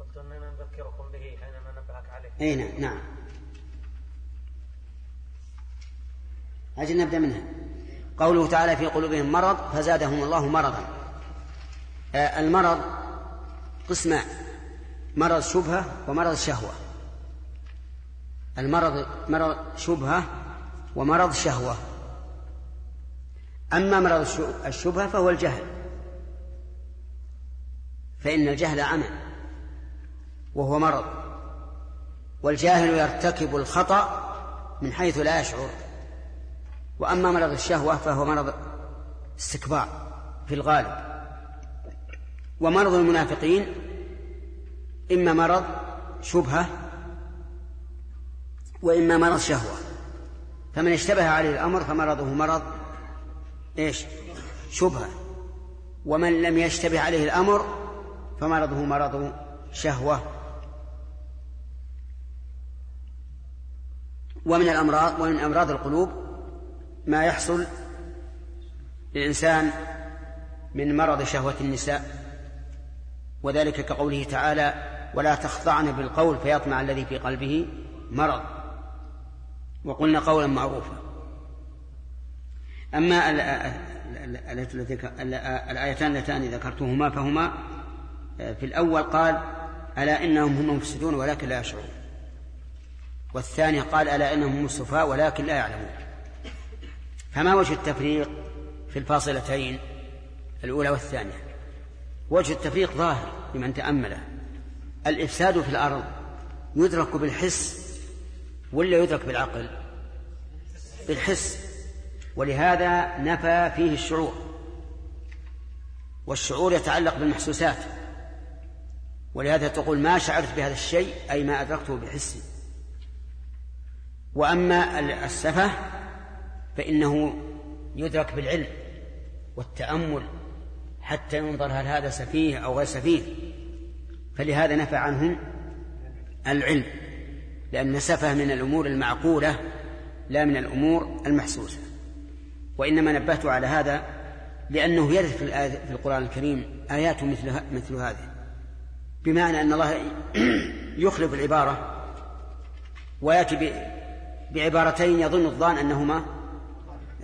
قلت أننا نذكركم به حينما نبهك عليه. أي نعم. أجل نبدأ منها. قوله تعالى في قلوبهم مرض فزادهم الله مرضا. آه، المرض قسمان مرض شبهة ومرض شهوة. المرض مرض شبهة ومرض شهوة. أما مرض الش- الشبهة فهو الجهل. فإن الجهل عمى وهو مرض. والجاهل يرتكب الخطأ من حيث لا يشعر. وأما مرض الشهوة فهو مرض استكبار في الغالب. ومرض المنافقين إما مرض شبهة وإما مرض شهوة. فمن اشتبه عليه الأمر فمرضه مرض إيش؟ شبهة. ومن لم يشتبه عليه الأمر فمرضه مرض شهوة. ومن الأمراض ومن أمراض القلوب ما يحصل للإنسان من مرض شهوة النساء وذلك كقوله تعالى ولا تخضعن بالقول فيطمع الذي في قلبه مرض وقلنا قولا معروفا. أما الآيتان اللتان ذكرتهما فهما في الأول قال ألا إنهم هم المفسدون ولكن لا يشعرون والثاني قال ألا إنهم هم السفهاء ولكن لا يعلمون فما وجه التفريق في الفاصلتين الأولى والثانية؟ وجه التفريق ظاهر لمن تأمله. الإفساد في الأرض يدرك بالحس ولا يدرك بالعقل؟ بالحس. ولهذا نفى فيه الشعور. والشعور يتعلق بالمحسوسات. ولهذا تقول ما شعرت بهذا الشيء أي ما أدركته بحسي. وأما السفه فإنه يدرك بالعلم والتأمل حتى ينظر هل هذا سفيه أو غير سفيه. فلهذا نفى عنهم العلم لأن سفه من الأمور المعقولة لا من الأمور المحسوسة. وإنما نبهت على هذا لأنه يرد في, القرآن الكريم آيات مثل, مثل هذه. بمعنى أن الله يخلف العبارة ويأتي بعبارتين يظن الظان أنهما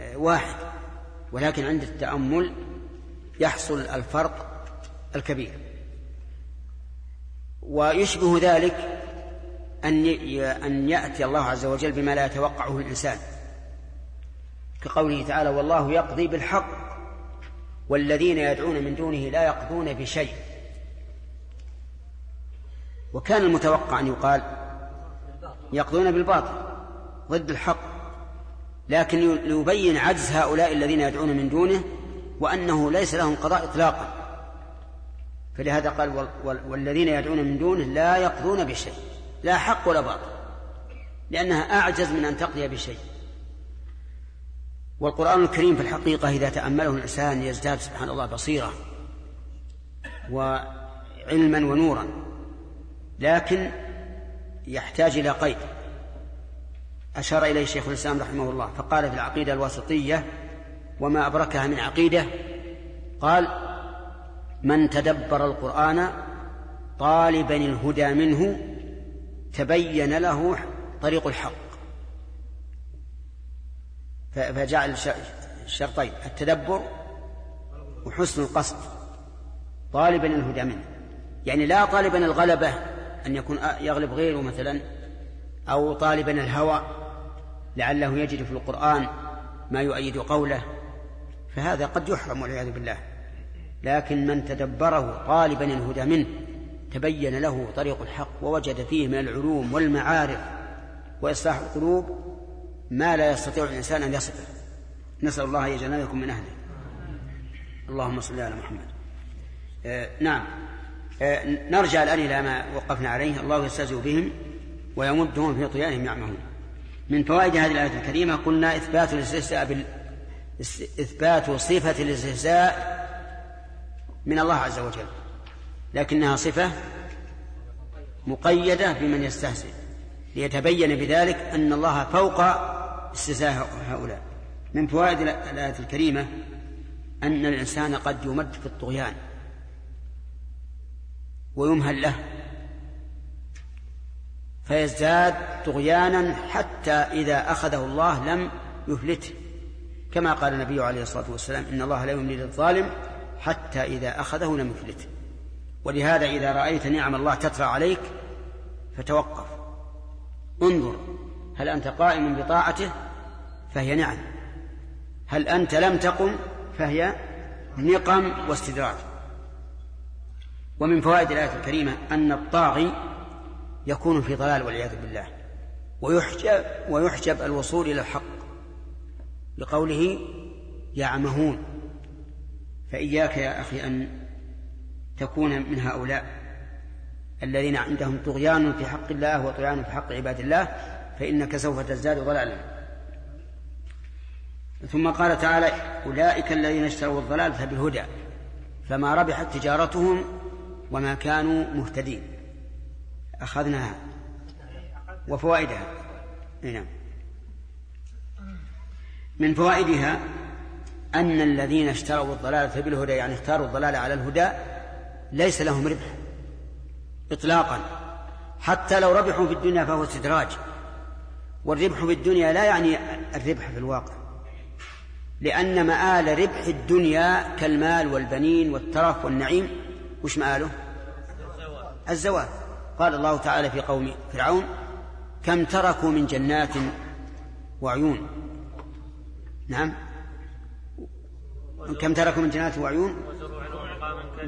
واحد ولكن عند التأمل يحصل الفرق الكبير. ويشبه ذلك أن أن يأتي الله عز وجل بما لا يتوقعه الإنسان. كقوله تعالى والله يقضي بالحق والذين يدعون من دونه لا يقضون بشيء. وكان المتوقع أن يقال يقضون بالباطل ضد الحق. لكن ليبين عجز هؤلاء الذين يدعون من دونه وأنه ليس لهم قضاء إطلاقا. فلهذا قال والذين يدعون من دونه لا يقضون بشيء لا حق ولا باطل لأنها أعجز من أن تقضي بشيء. والقرآن الكريم في الحقيقة إذا تأمله الإنسان يزداد سبحان الله بصيرة وعلما ونورا لكن يحتاج إلى قيد. أشار إليه شيخ الإسلام رحمه الله فقال في العقيدة الواسطية وما أبركها من عقيدة؟ قال من تدبر القرآن طالبا الهدى منه تبين له طريق الحق. فجعل الشرطين التدبر وحسن القصد طالبا الهدى منه. يعني لا طالبا الغلبة أن يكون يغلب غيره مثلا أو طالبا الهوى. لعله يجد في القرآن ما يؤيد قوله فهذا قد يحرم والعياذ بالله. لكن من تدبره طالبا الهدى منه تبين له طريق الحق ووجد فيه من العلوم والمعارف وإصلاح القلوب ما لا يستطيع الإنسان أن يصفه. نسأل الله أن يجعلنا لكم من أهله. اللهم صل على محمد. آه نعم. آه نرجع الآن إلى ما وقفنا عليه. الله يستهزئ بهم ويمدهم في طغيانهم يعمهون. من فوائد هذه الآية الكريمة قلنا إثبات الاستهزاء بال... إثبات صفة الاستهزاء من الله عز وجل لكنها صفة مقيدة بمن يستهزئ ليتبين بذلك أن الله فوق استهزاء هؤلاء. من فوائد الآية الكريمة أن الإنسان قد يمد في الطغيان ويمهل له. فيزداد طغيانا حتى إذا أخذه الله لم يفلته كما قال النبي عليه الصلاة والسلام إن الله لا يملي للظالم حتى إذا أخذه لم يفلته ولهذا إذا رأيت نعم الله تترى عليك فتوقف. انظر هل أنت قائم بطاعته؟ فهي نعم. هل أنت لم تقم؟ فهي نقم واستدراج. ومن فوائد الآية الكريمة أن الطاغي يكون في ضلال والعياذ بالله. ويحجب ويحجب الوصول إلى الحق. لقوله يعمهون فإياك يا أخي أن تكون من هؤلاء الذين عندهم طغيان في حق الله وطغيان في حق عباد الله فإنك سوف تزداد ضلالا. ثم قال تعالى أولئك الذين اشتروا الضلالة بالهدى فما ربحت تجارتهم وما كانوا مهتدين. أخذناها وفوائدها. نعم. من فوائدها أن الذين اشتروا الضلالة بالهدى يعني اختاروا الضلالة على الهدى ليس لهم ربح إطلاقا. حتى لو ربحوا في الدنيا فهو استدراج. والربح في الدنيا لا يعني الربح في الواقع. لأن مآل ربح الدنيا كالمال والبنين والترف والنعيم. وش مآله؟ الزوال قال الله تعالى في قوم فرعون كم تركوا من جنات وعيون؟ نعم. كم تركوا من جنات وعيون؟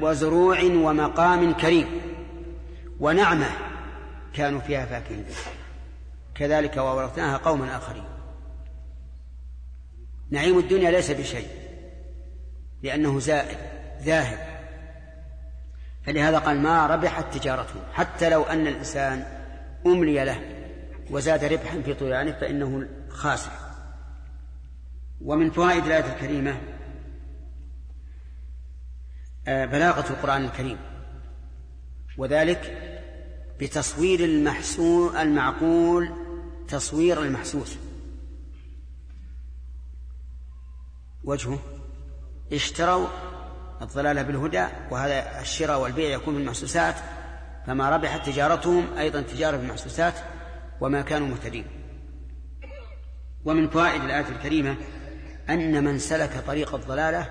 وزروع ومقام كريم. ونعمة كانوا فيها فاكهين. كذلك وورثناها قوما آخرين. نعيم الدنيا ليس بشيء لأنه زائد ذاهب. فلهذا قال ما ربحت تجارته حتى لو أن الإنسان أملي له وزاد ربحا في طغيانه فإنه خاسر. ومن فوائد الآية الكريمة آه، بلاغة القرآن الكريم وذلك بتصوير المحسون المعقول تصوير المحسوس. وجهه اشتروا الضلالة بالهدى وهذا الشراء والبيع يكون في المحسوسات فما ربحت تجارتهم أيضا تجارة في المحسوسات وما كانوا مهتدين. ومن فوائد الآية الكريمة أن من سلك طريق الضلالة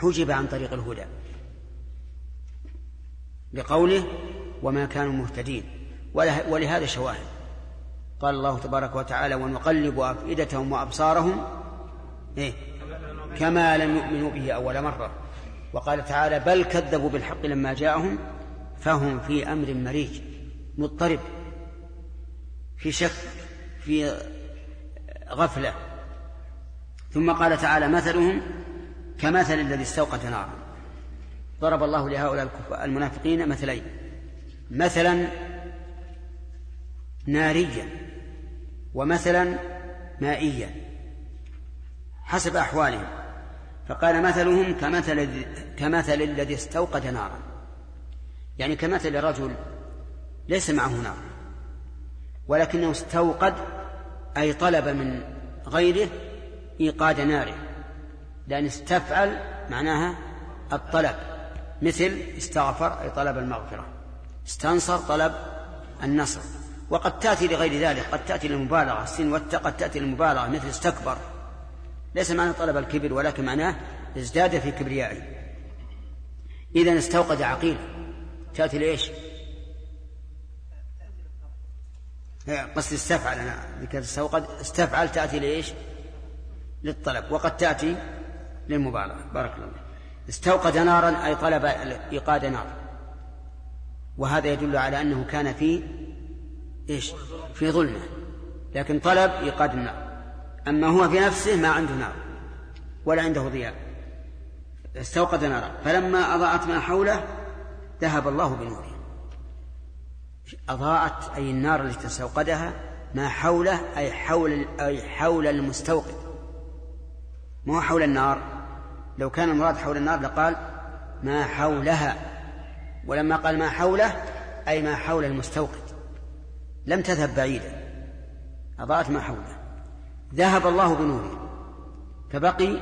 حجب عن طريق الهدى. لقوله وما كانوا مهتدين. ولهذا شواهد. قال الله تبارك وتعالى ونقلب أفئدتهم وأبصارهم إيه؟ كما لم يؤمنوا به أول مرة. وقال تعالى بل كذبوا بالحق لما جاءهم فهم في أمر مريج مضطرب في شك في غفلة. ثم قال تعالى مثلهم كمثل الذي استوقد نارا. ضرب الله لهؤلاء المنافقين مثلين. مثلا ناريا ومثلا مائيا حسب أحوالهم. فقال مثلهم كمثل كمثل الذي استوقد نارا. يعني كمثل رجل ليس معه نار ولكنه استوقد أي طلب من غيره إيقاد ناره لأن استفعل معناها الطلب مثل استغفر أي طلب المغفرة استنصر طلب النصر. وقد تأتي لغير ذلك قد تأتي للمبالغة السين والت قد تأتي للمبالغة مثل استكبر ليس معنى طلب الكبر ولكن معناه ازداد في كبريائه. إذا استوقد عقيل. تأتي لإيش؟ قصدي استفعل أنا ذكر استوقد. استفعل تأتي لإيش؟ للطلب وقد تأتي للمبالغة. بارك الله استوقد نارا أي طلب إيقاد نار. وهذا يدل على أنه كان في إيش؟ في ظلمة. لكن طلب إيقاد النار. أما هو في نفسه ما عنده نار ولا عنده ضياء. استوقد نارا. فلما أضاءت ما حوله ذهب الله بنوره. أضاءت أي النار التي استوقدها ما حوله أي حول أي حول المستوقد. مو حول النار. لو كان المراد حول النار لقال ما حولها. ولما قال ما حوله أي ما حول المستوقد. لم تذهب بعيدا. أضاءت ما حوله. ذهب الله بنوره فبقي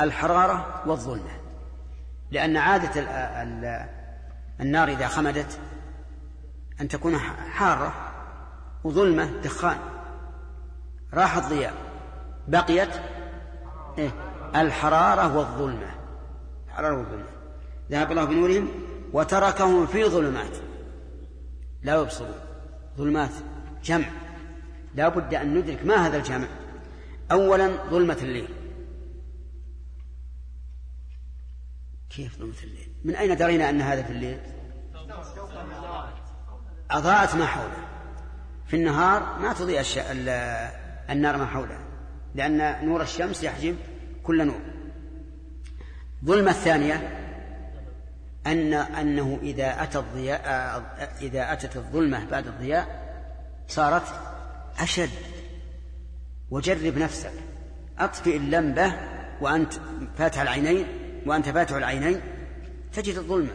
الحرارة والظلمة لأن عادة النار إذا خمدت أن تكون حارة وظلمة دخان راح الضياء بقيت إيه؟ الحرارة والظلمة الحرارة والظلمة ذهب الله بنورهم وتركهم في ظلمات لا يبصرون ظلمات جمع لا بد أن ندرك ما هذا الجمع أولا ظلمة الليل. كيف ظلمة الليل؟ من أين درينا أن هذا في الليل؟ أضاءت ما حوله. في النهار ما تضيء النار ما حوله لأن نور الشمس يحجب كل نور. ظلمة الثانية أن أنه إذا أتى الضياء إذا أتت الظلمة بعد الضياء صارت أشد. وجرب نفسك. أطفئ اللمبة وأنت فاتح العينين وأنت فاتح العينين تجد الظلمة.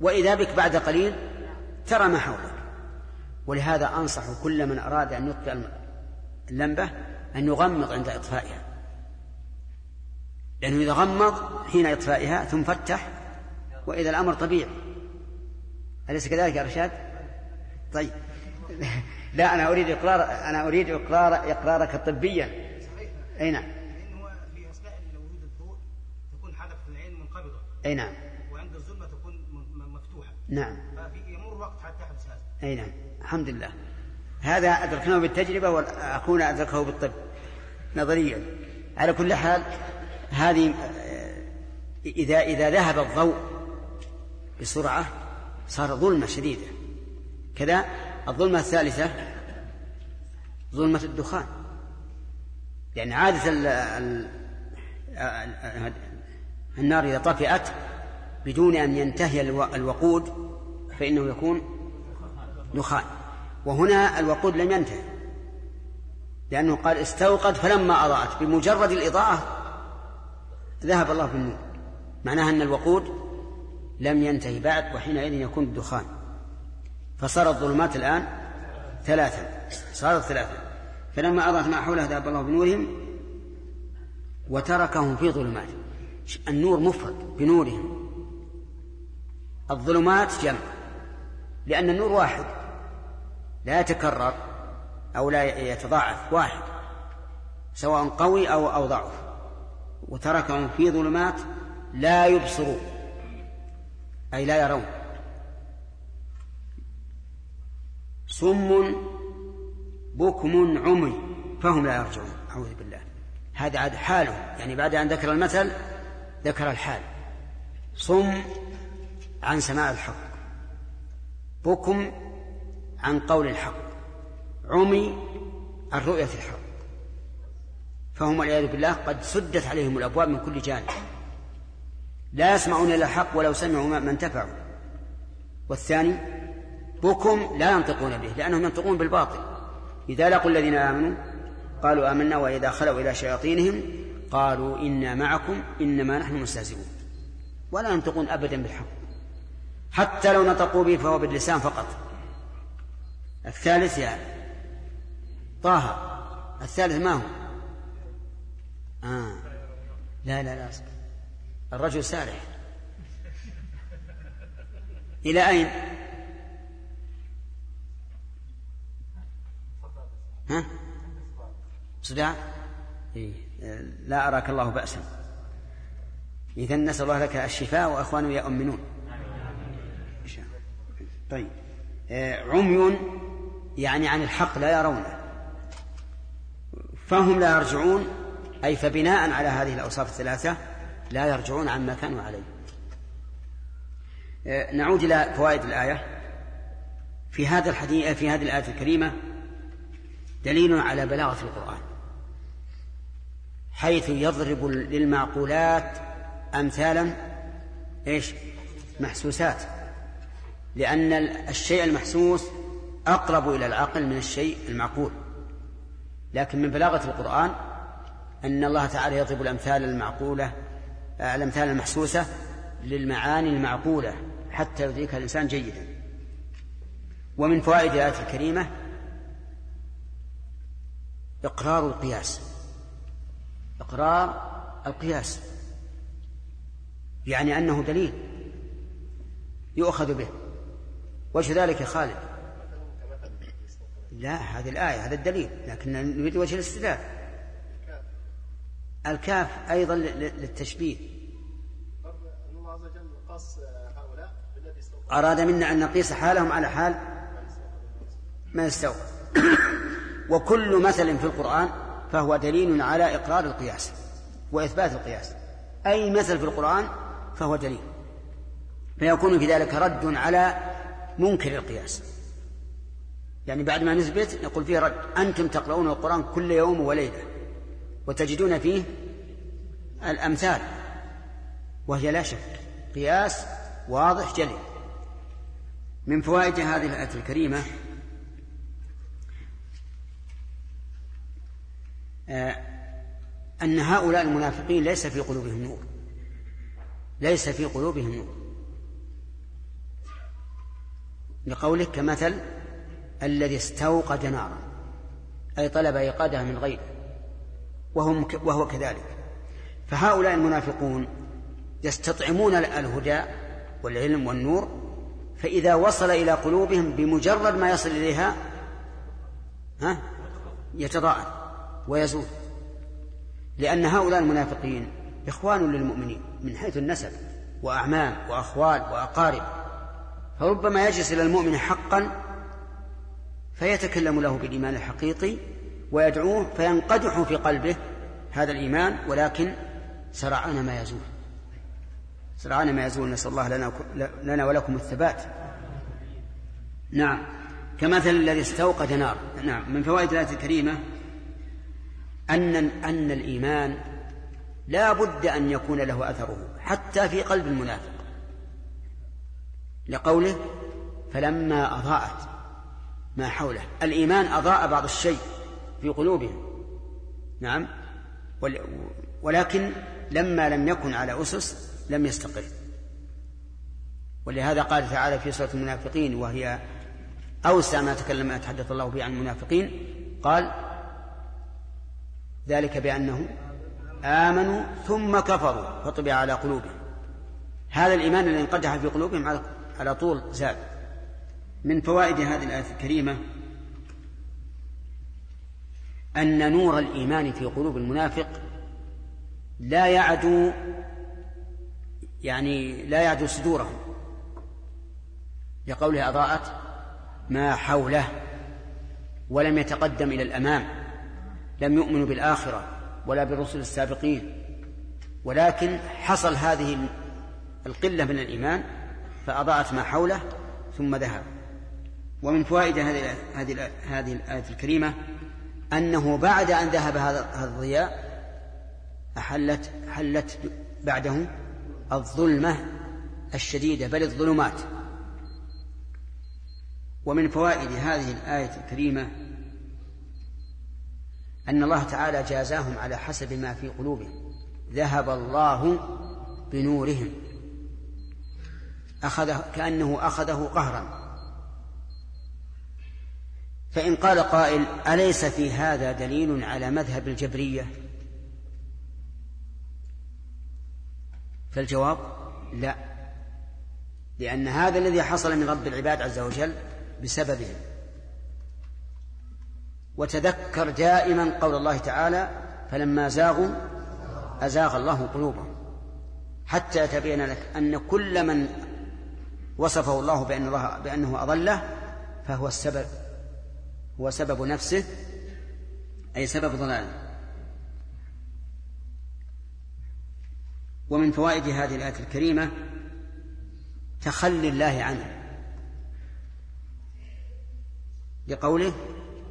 وإذا بك بعد قليل ترى ما حولك. ولهذا أنصح كل من أراد أن يطفئ اللمبة أن يغمض عند إطفائها. لأنه إذا غمض حين إطفائها ثم فتح وإذا الأمر طبيعي. أليس كذلك يا رشاد؟ طيب. لا أنا أريد إقرار أنا أريد إقرار إقرارك طبيا أي نعم. في أثناء وجود الضوء تكون العين منقبضة. أي نعم. وعند الظلمة تكون مفتوحة. نعم. ففي يمر وقت حتى يحدث هذا. أي نعم. الحمد لله. هذا أدركناه بالتجربة وأخونا أدركه بالطب نظريا. على كل حال هذه إذا إذا ذهب الضوء بسرعة صار ظلمة شديدة. كذا الظلمة الثالثة ظلمة الدخان. لأن عادة ال ال النار إذا طفئت بدون أن ينتهي الوقود فإنه يكون دخان. وهنا الوقود لم ينتهي لأنه قال استوقد فلما أضاءت بمجرد الإضاءة ذهب الله بالنور. معناها أن الوقود لم ينتهي بعد وحينئذ يكون الدخان فصار الظلمات الآن ثلاثا صارت ثلاثا. فلما أضاءت ما حوله ذهب الله بنورهم وتركهم في ظلمات. النور مفرد بنورهم. الظلمات جمع لأن النور واحد لا يتكرر أو لا يتضاعف واحد سواء قوي أو أو ضعف. وتركهم في ظلمات لا يبصرون أي لا يرون. صم بكم عمي فهم لا يرجعون. أعوذ بالله. هذا عاد حاله يعني بعد أن ذكر المثل ذكر الحال. صم عن سماع الحق بكم عن قول الحق عمي عن رؤية الحق. فهم والعياذ بالله قد سدت عليهم الأبواب من كل جانب. لا يسمعون إلا الحق ولو سمعوا ما انتفعوا. والثاني بكم لا ينطقون به لأنهم ينطقون بالباطل. إذا لقوا الذين آمنوا قالوا آمنا وإذا خلوا إلى شياطينهم قالوا إنا معكم إنما نحن مستهزئون. ولا ينطقون أبدا بالحق. حتى لو نطقوا به فهو باللسان فقط. الثالث يعني طه الثالث ما هو؟ آه. لا لا لا الرجل سارح. إلى أين؟ ها؟ صداع؟ إيه. لا أراك الله بأسا. إذا نسأل الله لك الشفاء وأخوانه يؤمنون. طيب. آه، عمي يعني عن الحق لا يرونه. فهم لا يرجعون أي فبناء على هذه الأوصاف الثلاثة لا يرجعون عما كانوا عليه. آه، نعود إلى فوائد الآية. في هذا الحديث في هذه الآية الكريمة دليل على بلاغة القرآن. حيث يضرب للمعقولات أمثالا إيش؟ محسوسات. لأن الشيء المحسوس أقرب إلى العقل من الشيء المعقول. لكن من بلاغة القرآن أن الله تعالى يضرب الأمثال المعقولة الأمثال المحسوسة للمعاني المعقولة حتى يدركها الإنسان جيدا. ومن فوائد الآية الكريمة إقرار القياس. إقرار القياس. يعني أنه دليل يؤخذ به. وجه ذلك خالد. لا هذه الآية هذا الدليل لكن نريد وجه الاستدلال. الكاف أيضا للتشبيه. أراد منا أن نقيس حالهم على حال ما يستوى وكل مثل في القرآن فهو دليل على إقرار القياس وإثبات القياس. أي مثل في القرآن فهو دليل. فيكون في ذلك رد على منكر القياس. يعني بعد ما نثبت نقول فيه رد. أنتم تقرؤون القرآن كل يوم وليلة وتجدون فيه الأمثال. وهي لا شك. قياس واضح جلي من فوائد هذه الآية الكريمة أن هؤلاء المنافقين ليس في قلوبهم نور. ليس في قلوبهم نور. لقوله كمثل الذي استوقد نارا أي طلب إيقادها من غيره وهم وهو كذلك. فهؤلاء المنافقون يستطعمون الهدى والعلم والنور فإذا وصل إلى قلوبهم بمجرد ما يصل إليها ها يتضاءل. ويزول. لأن هؤلاء المنافقين إخوان للمؤمنين من حيث النسب وأعمام وأخوال وأقارب. فربما يجلس إلى المؤمن حقا فيتكلم له بالإيمان الحقيقي ويدعوه فينقدح في قلبه هذا الإيمان ولكن سرعان ما يزول. سرعان ما يزول نسأل الله لنا, لنا ولكم الثبات. نعم. كمثل الذي استوقد نار. نعم. من فوائد الآية الكريمة أن أن الإيمان لا بد أن يكون له أثره حتى في قلب المنافق. لقوله فلما أضاءت ما حوله. الإيمان أضاء بعض الشيء في قلوبهم. نعم. ولكن لما لم يكن على أسس لم يستقر. ولهذا قال تعالى في سورة المنافقين وهي أوسع ما تكلم ما تحدث الله به عن المنافقين قال ذلك بأنه آمنوا ثم كفروا فطبع على قلوبهم. هذا الإيمان الذي انقدح في قلوبهم على طول زاد. من فوائد هذه الآية الكريمة أن نور الإيمان في قلوب المنافق لا يعدو يعني لا يعدو صدورهم. لقوله أضاءت ما حوله ولم يتقدم إلى الأمام. لم يؤمنوا بالآخرة ولا بالرسل السابقين. ولكن حصل هذه القلة من الإيمان فأضاءت ما حوله ثم ذهب. ومن فوائد هذه هذه الآية الكريمة أنه بعد أن ذهب هذا هذا الضياء أحلت حلت بعده الظلمة الشديدة بل الظلمات. ومن فوائد هذه الآية الكريمة أن الله تعالى جازاهم على حسب ما في قلوبهم. ذهب الله بنورهم. أخذ كأنه أخذه قهرا. فإن قال قائل أليس في هذا دليل على مذهب الجبرية؟ فالجواب لا. لأن هذا الذي حصل من رب العباد عز وجل بسببهم. وتذكر دائما قول الله تعالى فلما زاغوا أزاغ الله قلوبهم. حتى يتبين لك أن كل من وصفه الله بأن الله بأنه أضله فهو السبب هو سبب نفسه أي سبب ضلاله. ومن فوائد هذه الآية الكريمة تخلي الله عنه لقوله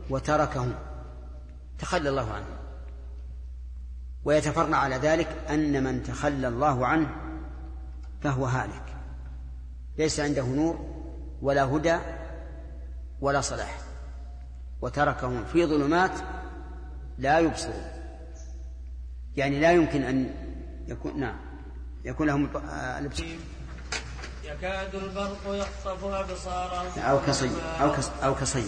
وتركهم. تخلى الله عنه. ويتفرع على ذلك أن من تخلى الله عنه فهو هالك. ليس عنده نور ولا هدى ولا صلاح. وتركهم في ظلمات لا يبصرون. يعني لا يمكن أن يكون نعم يكون لهم الابصار. يكاد البرق يخطف أبصارهم أو كصيب أو أو كصيب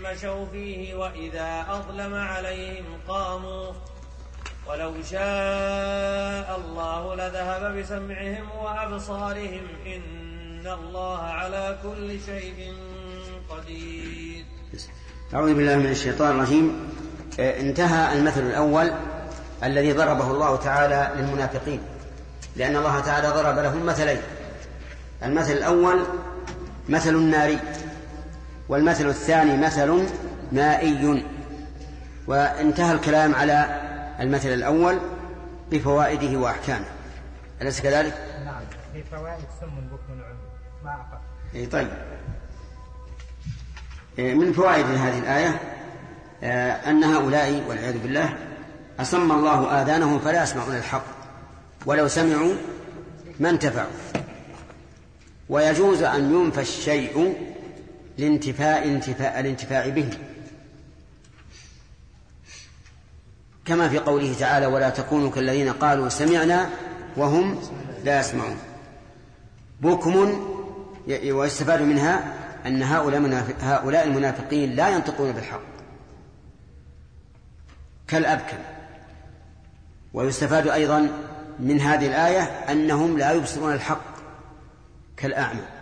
مشوا فيه وإذا أظلم عليهم قاموا. ولو شاء الله لذهب بسمعهم وأبصارهم إن الله على كل شيء قدير. أعوذ بالله من الشيطان الرجيم. آه، انتهى المثل الأول الذي ضربه الله تعالى للمنافقين لأن الله تعالى ضرب لهم مثلين. المثل الأول مثل ناري والمثل الثاني مثل مائي. وانتهى الكلام على المثل الأول بفوائده وأحكامه. أليس كذلك؟ نعم في فوائد سم بكم ما إيه طيب. إيه من فوائد هذه الآية آه، أن هؤلاء والعياذ بالله أصم الله آذانهم فلا يسمعون الحق ولو سمعوا ما انتفعوا. ويجوز أن ينفى الشيء لانتفاء انتفاء الانتفاع به. كما في قوله تعالى ولا تكونوا كالذين قالوا سمعنا وهم لا يسمعون. بكم ويستفاد منها أن هؤلاء هؤلاء المنافقين لا ينطقون بالحق. كالأبكم ويستفاد أيضا من هذه الآية أنهم لا يبصرون الحق كالأعمى.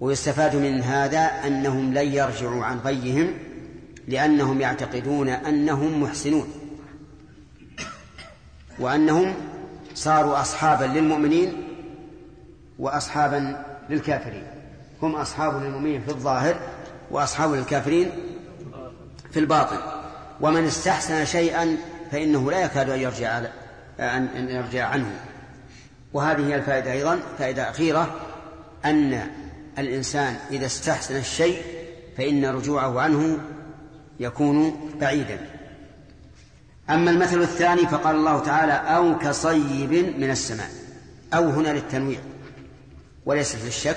ويستفاد من هذا أنهم لن يرجعوا عن غيهم لأنهم يعتقدون أنهم محسنون وأنهم صاروا أصحابا للمؤمنين وأصحابا للكافرين. هم أصحاب للمؤمنين في الظاهر وأصحاب للكافرين في الباطن. ومن استحسن شيئا فإنه لا يكاد أن يرجع أن يرجع عنه. وهذه هي الفائدة أيضا. فائدة أخيرة أن الإنسان إذا استحسن الشيء فإن رجوعه عنه يكون بعيدا. أما المثل الثاني فقال الله تعالى أو كصيب من السماء أو هنا للتنويع وليس في الشك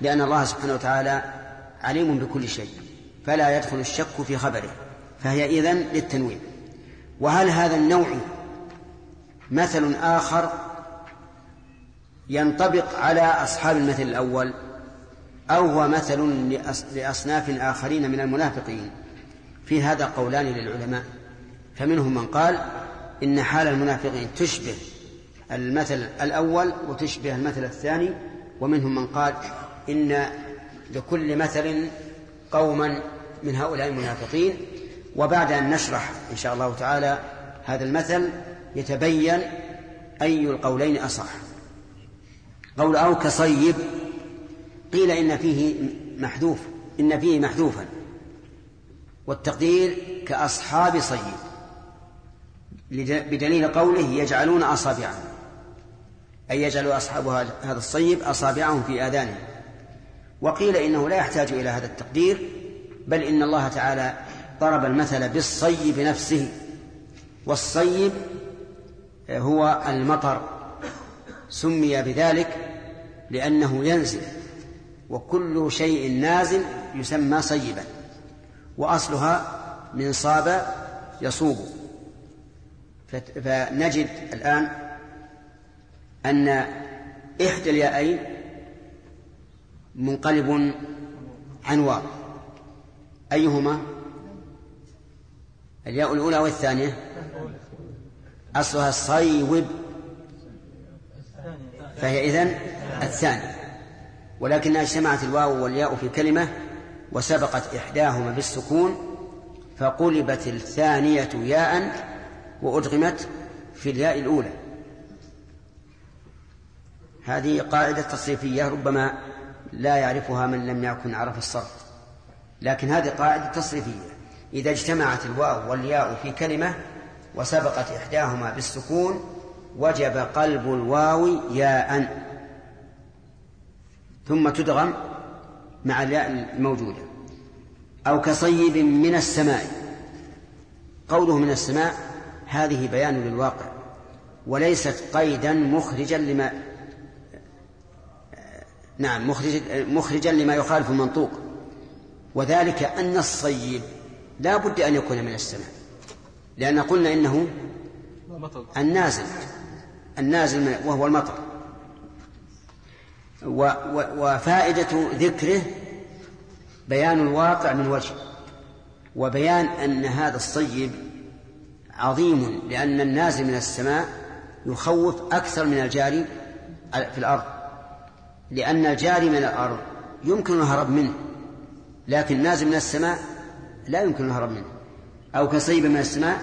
لأن الله سبحانه وتعالى عليم بكل شيء فلا يدخل الشك في خبره فهي إذن للتنويع. وهل هذا النوع مثل آخر ينطبق على أصحاب المثل الأول؟ أو هو مثل لأصناف آخرين من المنافقين. في هذا قولان للعلماء. فمنهم من قال إن حال المنافقين تشبه المثل الأول وتشبه المثل الثاني ومنهم من قال إن لكل مثل قوما من هؤلاء المنافقين. وبعد أن نشرح إن شاء الله تعالى هذا المثل يتبين أي القولين أصح. قول أو كصيب قيل إن فيه محذوف إن فيه محذوفا. والتقدير كأصحاب صيب بدليل قوله يجعلون أصابعهم. أي يجعل أصحاب هذا الصيب أصابعهم في آذانهم. وقيل إنه لا يحتاج إلى هذا التقدير بل إن الله تعالى ضرب المثل بالصيب نفسه. والصيب هو المطر. سمي بذلك لأنه ينزل. وكل شيء نازل يسمى صيبا وأصلها من صاب يصوب. فنجد الآن أن إحدى اليائين منقلب عن واو أيهما؟ الياء الأولى والثانية؟ أصلها صيوب فهي إذن الثانية. ولكنها اجتمعت الواو والياء في كلمة وسبقت إحداهما بالسكون فقلبت الثانية ياء وأدغمت في الياء الأولى. هذه قاعدة تصريفية ربما لا يعرفها من لم يكن عرف الصرف لكن هذه قاعدة تصريفية. إذا اجتمعت الواو والياء في كلمة وسبقت إحداهما بالسكون وجب قلب الواو ياء. ثم تدغم مع الياء الموجودة. أو كصيب من السماء. قوله من السماء هذه بيان للواقع. وليست قيدا مخرجا لما نعم مخرج مخرجا لما يخالف المنطوق. وذلك أن الصيب لا بد أن يكون من السماء. لأن قلنا إنه النازل. النازل وهو المطر. وفائدة ذكره بيان الواقع من وجه وبيان أن هذا الصيب عظيم لأن النازل من السماء يخوف أكثر من الجاري في الأرض لأن الجاري من الأرض يمكن الهرب منه لكن نازل من السماء لا يمكن الهرب منه أو كصيب من السماء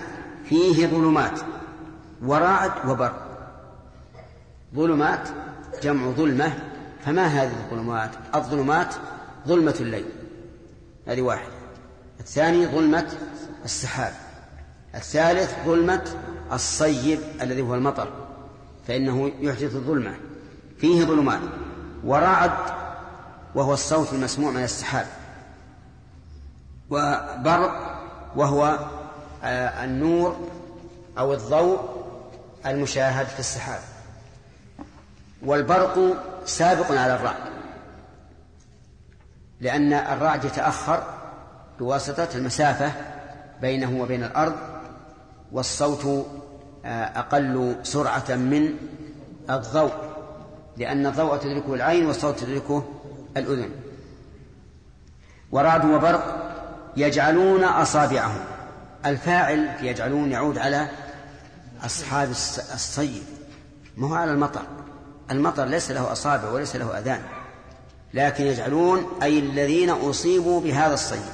فيه ظلمات ورعد وبرق ظلمات جمع ظلمة فما هذه الظلمات؟ الظلمات ظلمة الليل. هذه واحدة. الثاني ظلمة السحاب. الثالث ظلمة الصيب الذي هو المطر. فإنه يحدث الظلمة. فيه ظلمات. ورعد وهو الصوت المسموع من السحاب. وبرق وهو آه، النور أو الضوء المشاهد في السحاب. والبرق سابق على الرعد لأن الرعد يتأخر بواسطة المسافة بينه وبين الأرض والصوت آه، أقل سرعة من الضوء لأن الضوء تدركه العين والصوت تدركه الأذن. ورعد وبرق يجعلون أصابعهم. الفاعل في يجعلون يعود على أصحاب الصيد. ما هو على المطر. المطر ليس له أصابع وليس له أذان لكن يجعلون أي الذين أصيبوا بهذا الصيد.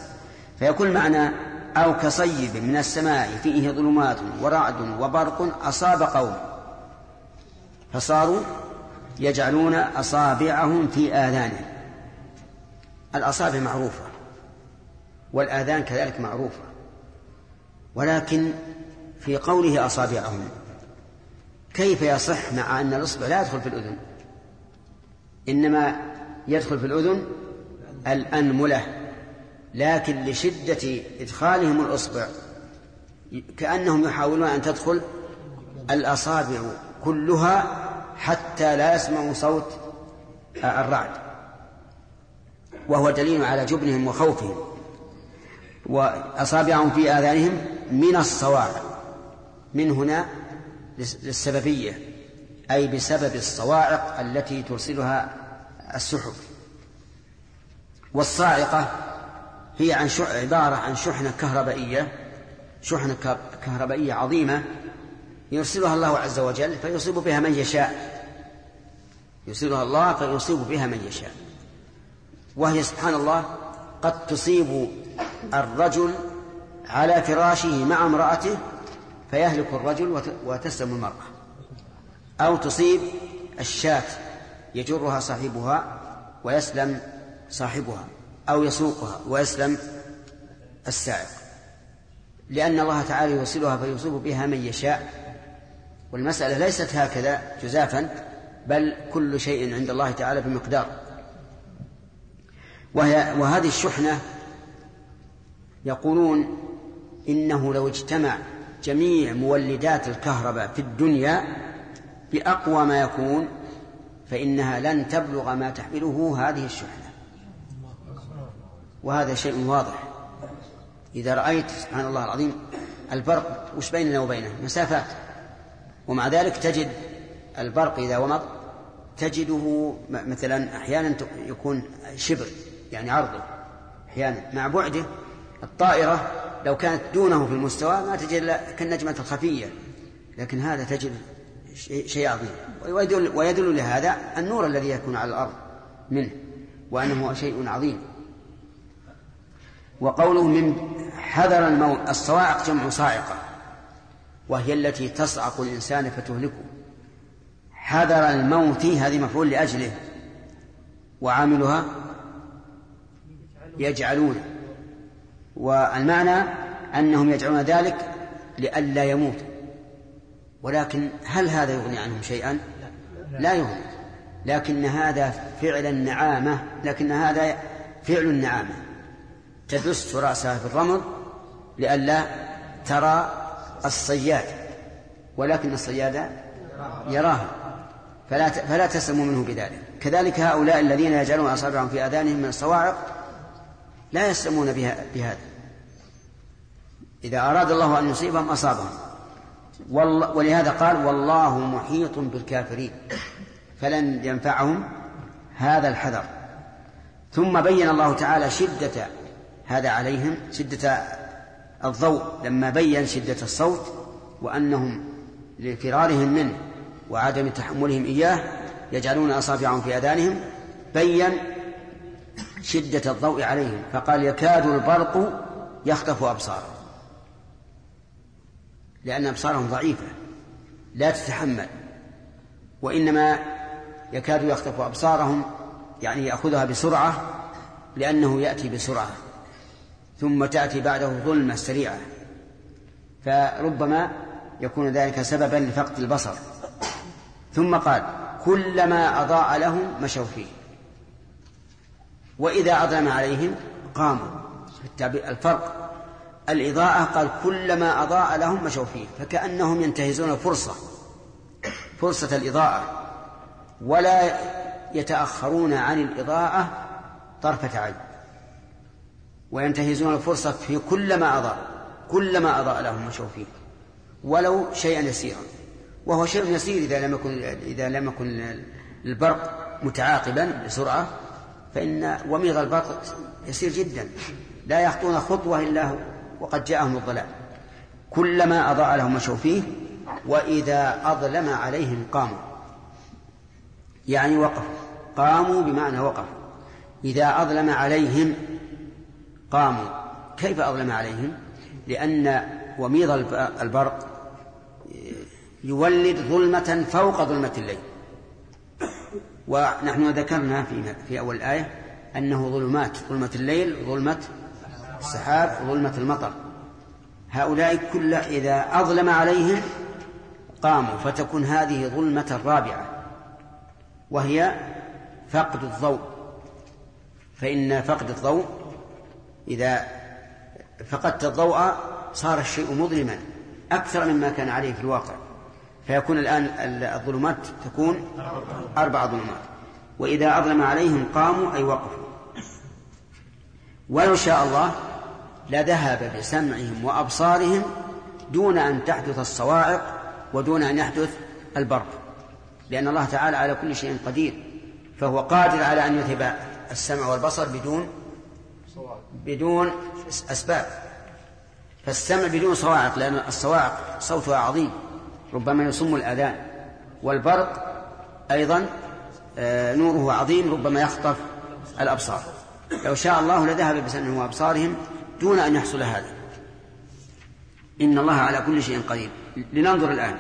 فيكون معنى أو كصيب من السماء فيه ظلمات ورعد وبرق أصاب قوم فصاروا يجعلون أصابعهم في آذانهم. الأصابع معروفة والآذان كذلك معروفة ولكن في قوله أصابعهم كيف يصح مع أن الإصبع لا يدخل في الأذن؟ إنما يدخل في الأذن الأنملة لكن لشدة إدخالهم الإصبع كأنهم يحاولون أن تدخل الأصابع كلها حتى لا يسمعوا صوت الرعد. وهو دليل على جبنهم وخوفهم وأصابعهم في آذانهم من الصواعق. من هنا للسببية أي بسبب الصواعق التي ترسلها السحب والصاعقة هي عن. عبارة عن شحنة كهربائية شحنة كهربائية عظيمة يرسلها الله عز وجل فيصيب بها من يشاء يرسلها الله فيصيب بها من يشاء وهي سبحان الله قد تصيب الرجل على فراشه مع امرأته فيهلك الرجل وتسلم المرأة. أو تصيب الشاة يجرها صاحبها ويسلم صاحبها أو يسوقها ويسلم السائق. لأن الله تعالى يوصلها فيصيب بها من يشاء. والمسألة ليست هكذا جزافا بل كل شيء عند الله تعالى بمقدار. وهي وهذه الشحنة يقولون إنه لو اجتمع جميع مولدات الكهرباء في الدنيا بأقوى ما يكون فإنها لن تبلغ ما تحمله هذه الشحنة. وهذا شيء واضح. إذا رأيت سبحان الله العظيم البرق وش بيننا وبينه؟ مسافات. ومع ذلك تجد البرق إذا ومض تجده مثلا أحيانا يكون شبر يعني عرضه. أحيانا مع بعده الطائرة لو كانت دونه في المستوى ما تجد كالنجمة الخفية. لكن هذا تجد شيء عظيم. ويدل, ويدل لهذا النور الذي يكون على الأرض منه وأنه شيء عظيم. وقوله من حذر الموت الصواعق جمع صاعقة وهي التي تصعق الإنسان فتهلكه. حذر الموت هذه مفعول لأجله وعاملها يجعلون والمعنى أنهم يجعلون ذلك لئلا يموت. ولكن هل هذا يغني عنهم شيئا؟ لا يغني. لكن هذا فعل النعامة لكن هذا فعل النعامة. تدس رأسها في الرمل لئلا ترى الصياد ولكن الصياد يراها. فلا فلا تسلموا منه بذلك. كذلك هؤلاء الذين يجعلون أصابعهم في آذانهم من الصواعق لا يسلمون بها بهذا. إذا أراد الله أن يصيبهم أصابهم. ولهذا قال والله محيط بالكافرين. فلن ينفعهم هذا الحذر. ثم بين الله تعالى شدة هذا عليهم شدة الضوء. لما بين شدة الصوت وأنهم لفرارهم منه وعدم تحملهم إياه يجعلون أصابعهم في أذانهم بين شدة الضوء عليهم فقال يكاد البرق يخطف أبصارهم. لأن أبصارهم ضعيفة لا تتحمل. وإنما يكاد يخطف أبصارهم يعني يأخذها بسرعة لأنه يأتي بسرعة. ثم تأتي بعده ظلمة سريعة. فربما يكون ذلك سببا لفقد البصر. ثم قال كلما أضاء لهم مشوا فيه. وإذا أظلم عليهم قاموا. الفرق. الإضاءة قال كلما أضاء لهم مشوا فيه فكأنهم ينتهزون فرصة فرصة الإضاءة. ولا يتأخرون عن الإضاءة طرفة عين. وينتهزون الفرصة في كلما أضاء. كلما أضاء لهم مشوا فيه. ولو شيئا يسيرا. وهو شيء يسير إذا لم يكن إذا لم يكن البرق متعاقبا بسرعة. فإن وميض البرق يسير جدا. لا يخطون خطوة إلا وقد جاءهم الظلام كلما أضاء لهم مشوا فيه وإذا أظلم عليهم قاموا. يعني وقفوا. قاموا بمعنى وقفوا. إذا أظلم عليهم قاموا. كيف أظلم عليهم؟ لأن وميض البرق يولد ظلمة فوق ظلمة الليل. ونحن ذكرنا في في أول الآية أنه ظلمات ظلمة الليل ظلمة السحاب ظلمة المطر. هؤلاء كل إذا أظلم عليهم قاموا فتكون هذه ظلمة الرابعة وهي فقد الضوء. فإن فقد الضوء إذا فقدت الضوء صار الشيء مظلما أكثر مما كان عليه في الواقع. فيكون الآن الظلمات تكون أربع ظلمات. وإذا أظلم عليهم قاموا أي وقفوا. ولو شاء الله لذهب بسمعهم وأبصارهم دون أن تحدث الصواعق ودون أن يحدث البرق. لأن الله تعالى على كل شيء قدير. فهو قادر على أن يذهب السمع والبصر بدون بدون أسباب. فالسمع بدون صواعق لأن الصواعق صوتها عظيم. ربما يصم الأذان. والبرق أيضا آه، نوره عظيم ربما يخطف الأبصار. لو شاء الله لذهب بسمعهم وأبصارهم دون أن يحصل هذا. إن الله على كل شيء قدير. لننظر الآن.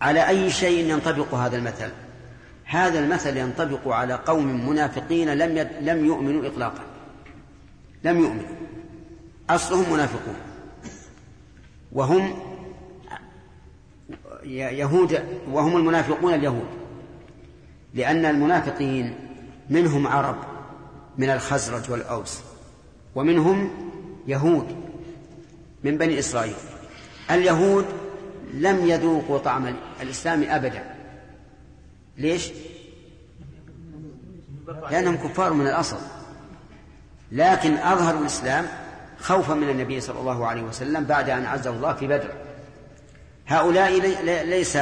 على أي شيء ينطبق هذا المثل؟ هذا المثل ينطبق على قوم منافقين لم. لم يؤمنوا إطلاقا. لم يؤمنوا. أصلهم منافقون. وهم يهود وهم المنافقون اليهود لأن المنافقين منهم عرب من الخزرج والأوس ومنهم يهود من بني إسرائيل. اليهود لم يذوقوا طعم الإسلام أبدا. ليش؟ لأنهم كفار من الأصل. لكن أظهروا الإسلام خوفا من النبي صلى الله عليه وسلم بعد أن عزه الله في بدر. هؤلاء ليس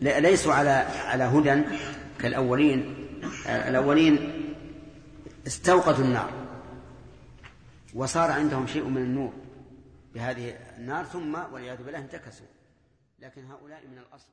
ليسوا على على هدى كالأولين. الأولين استوقدوا النار وصار عندهم شيء من النور بهذه النار ثم والعياذ بالله انتكسوا. لكن هؤلاء من الأصل.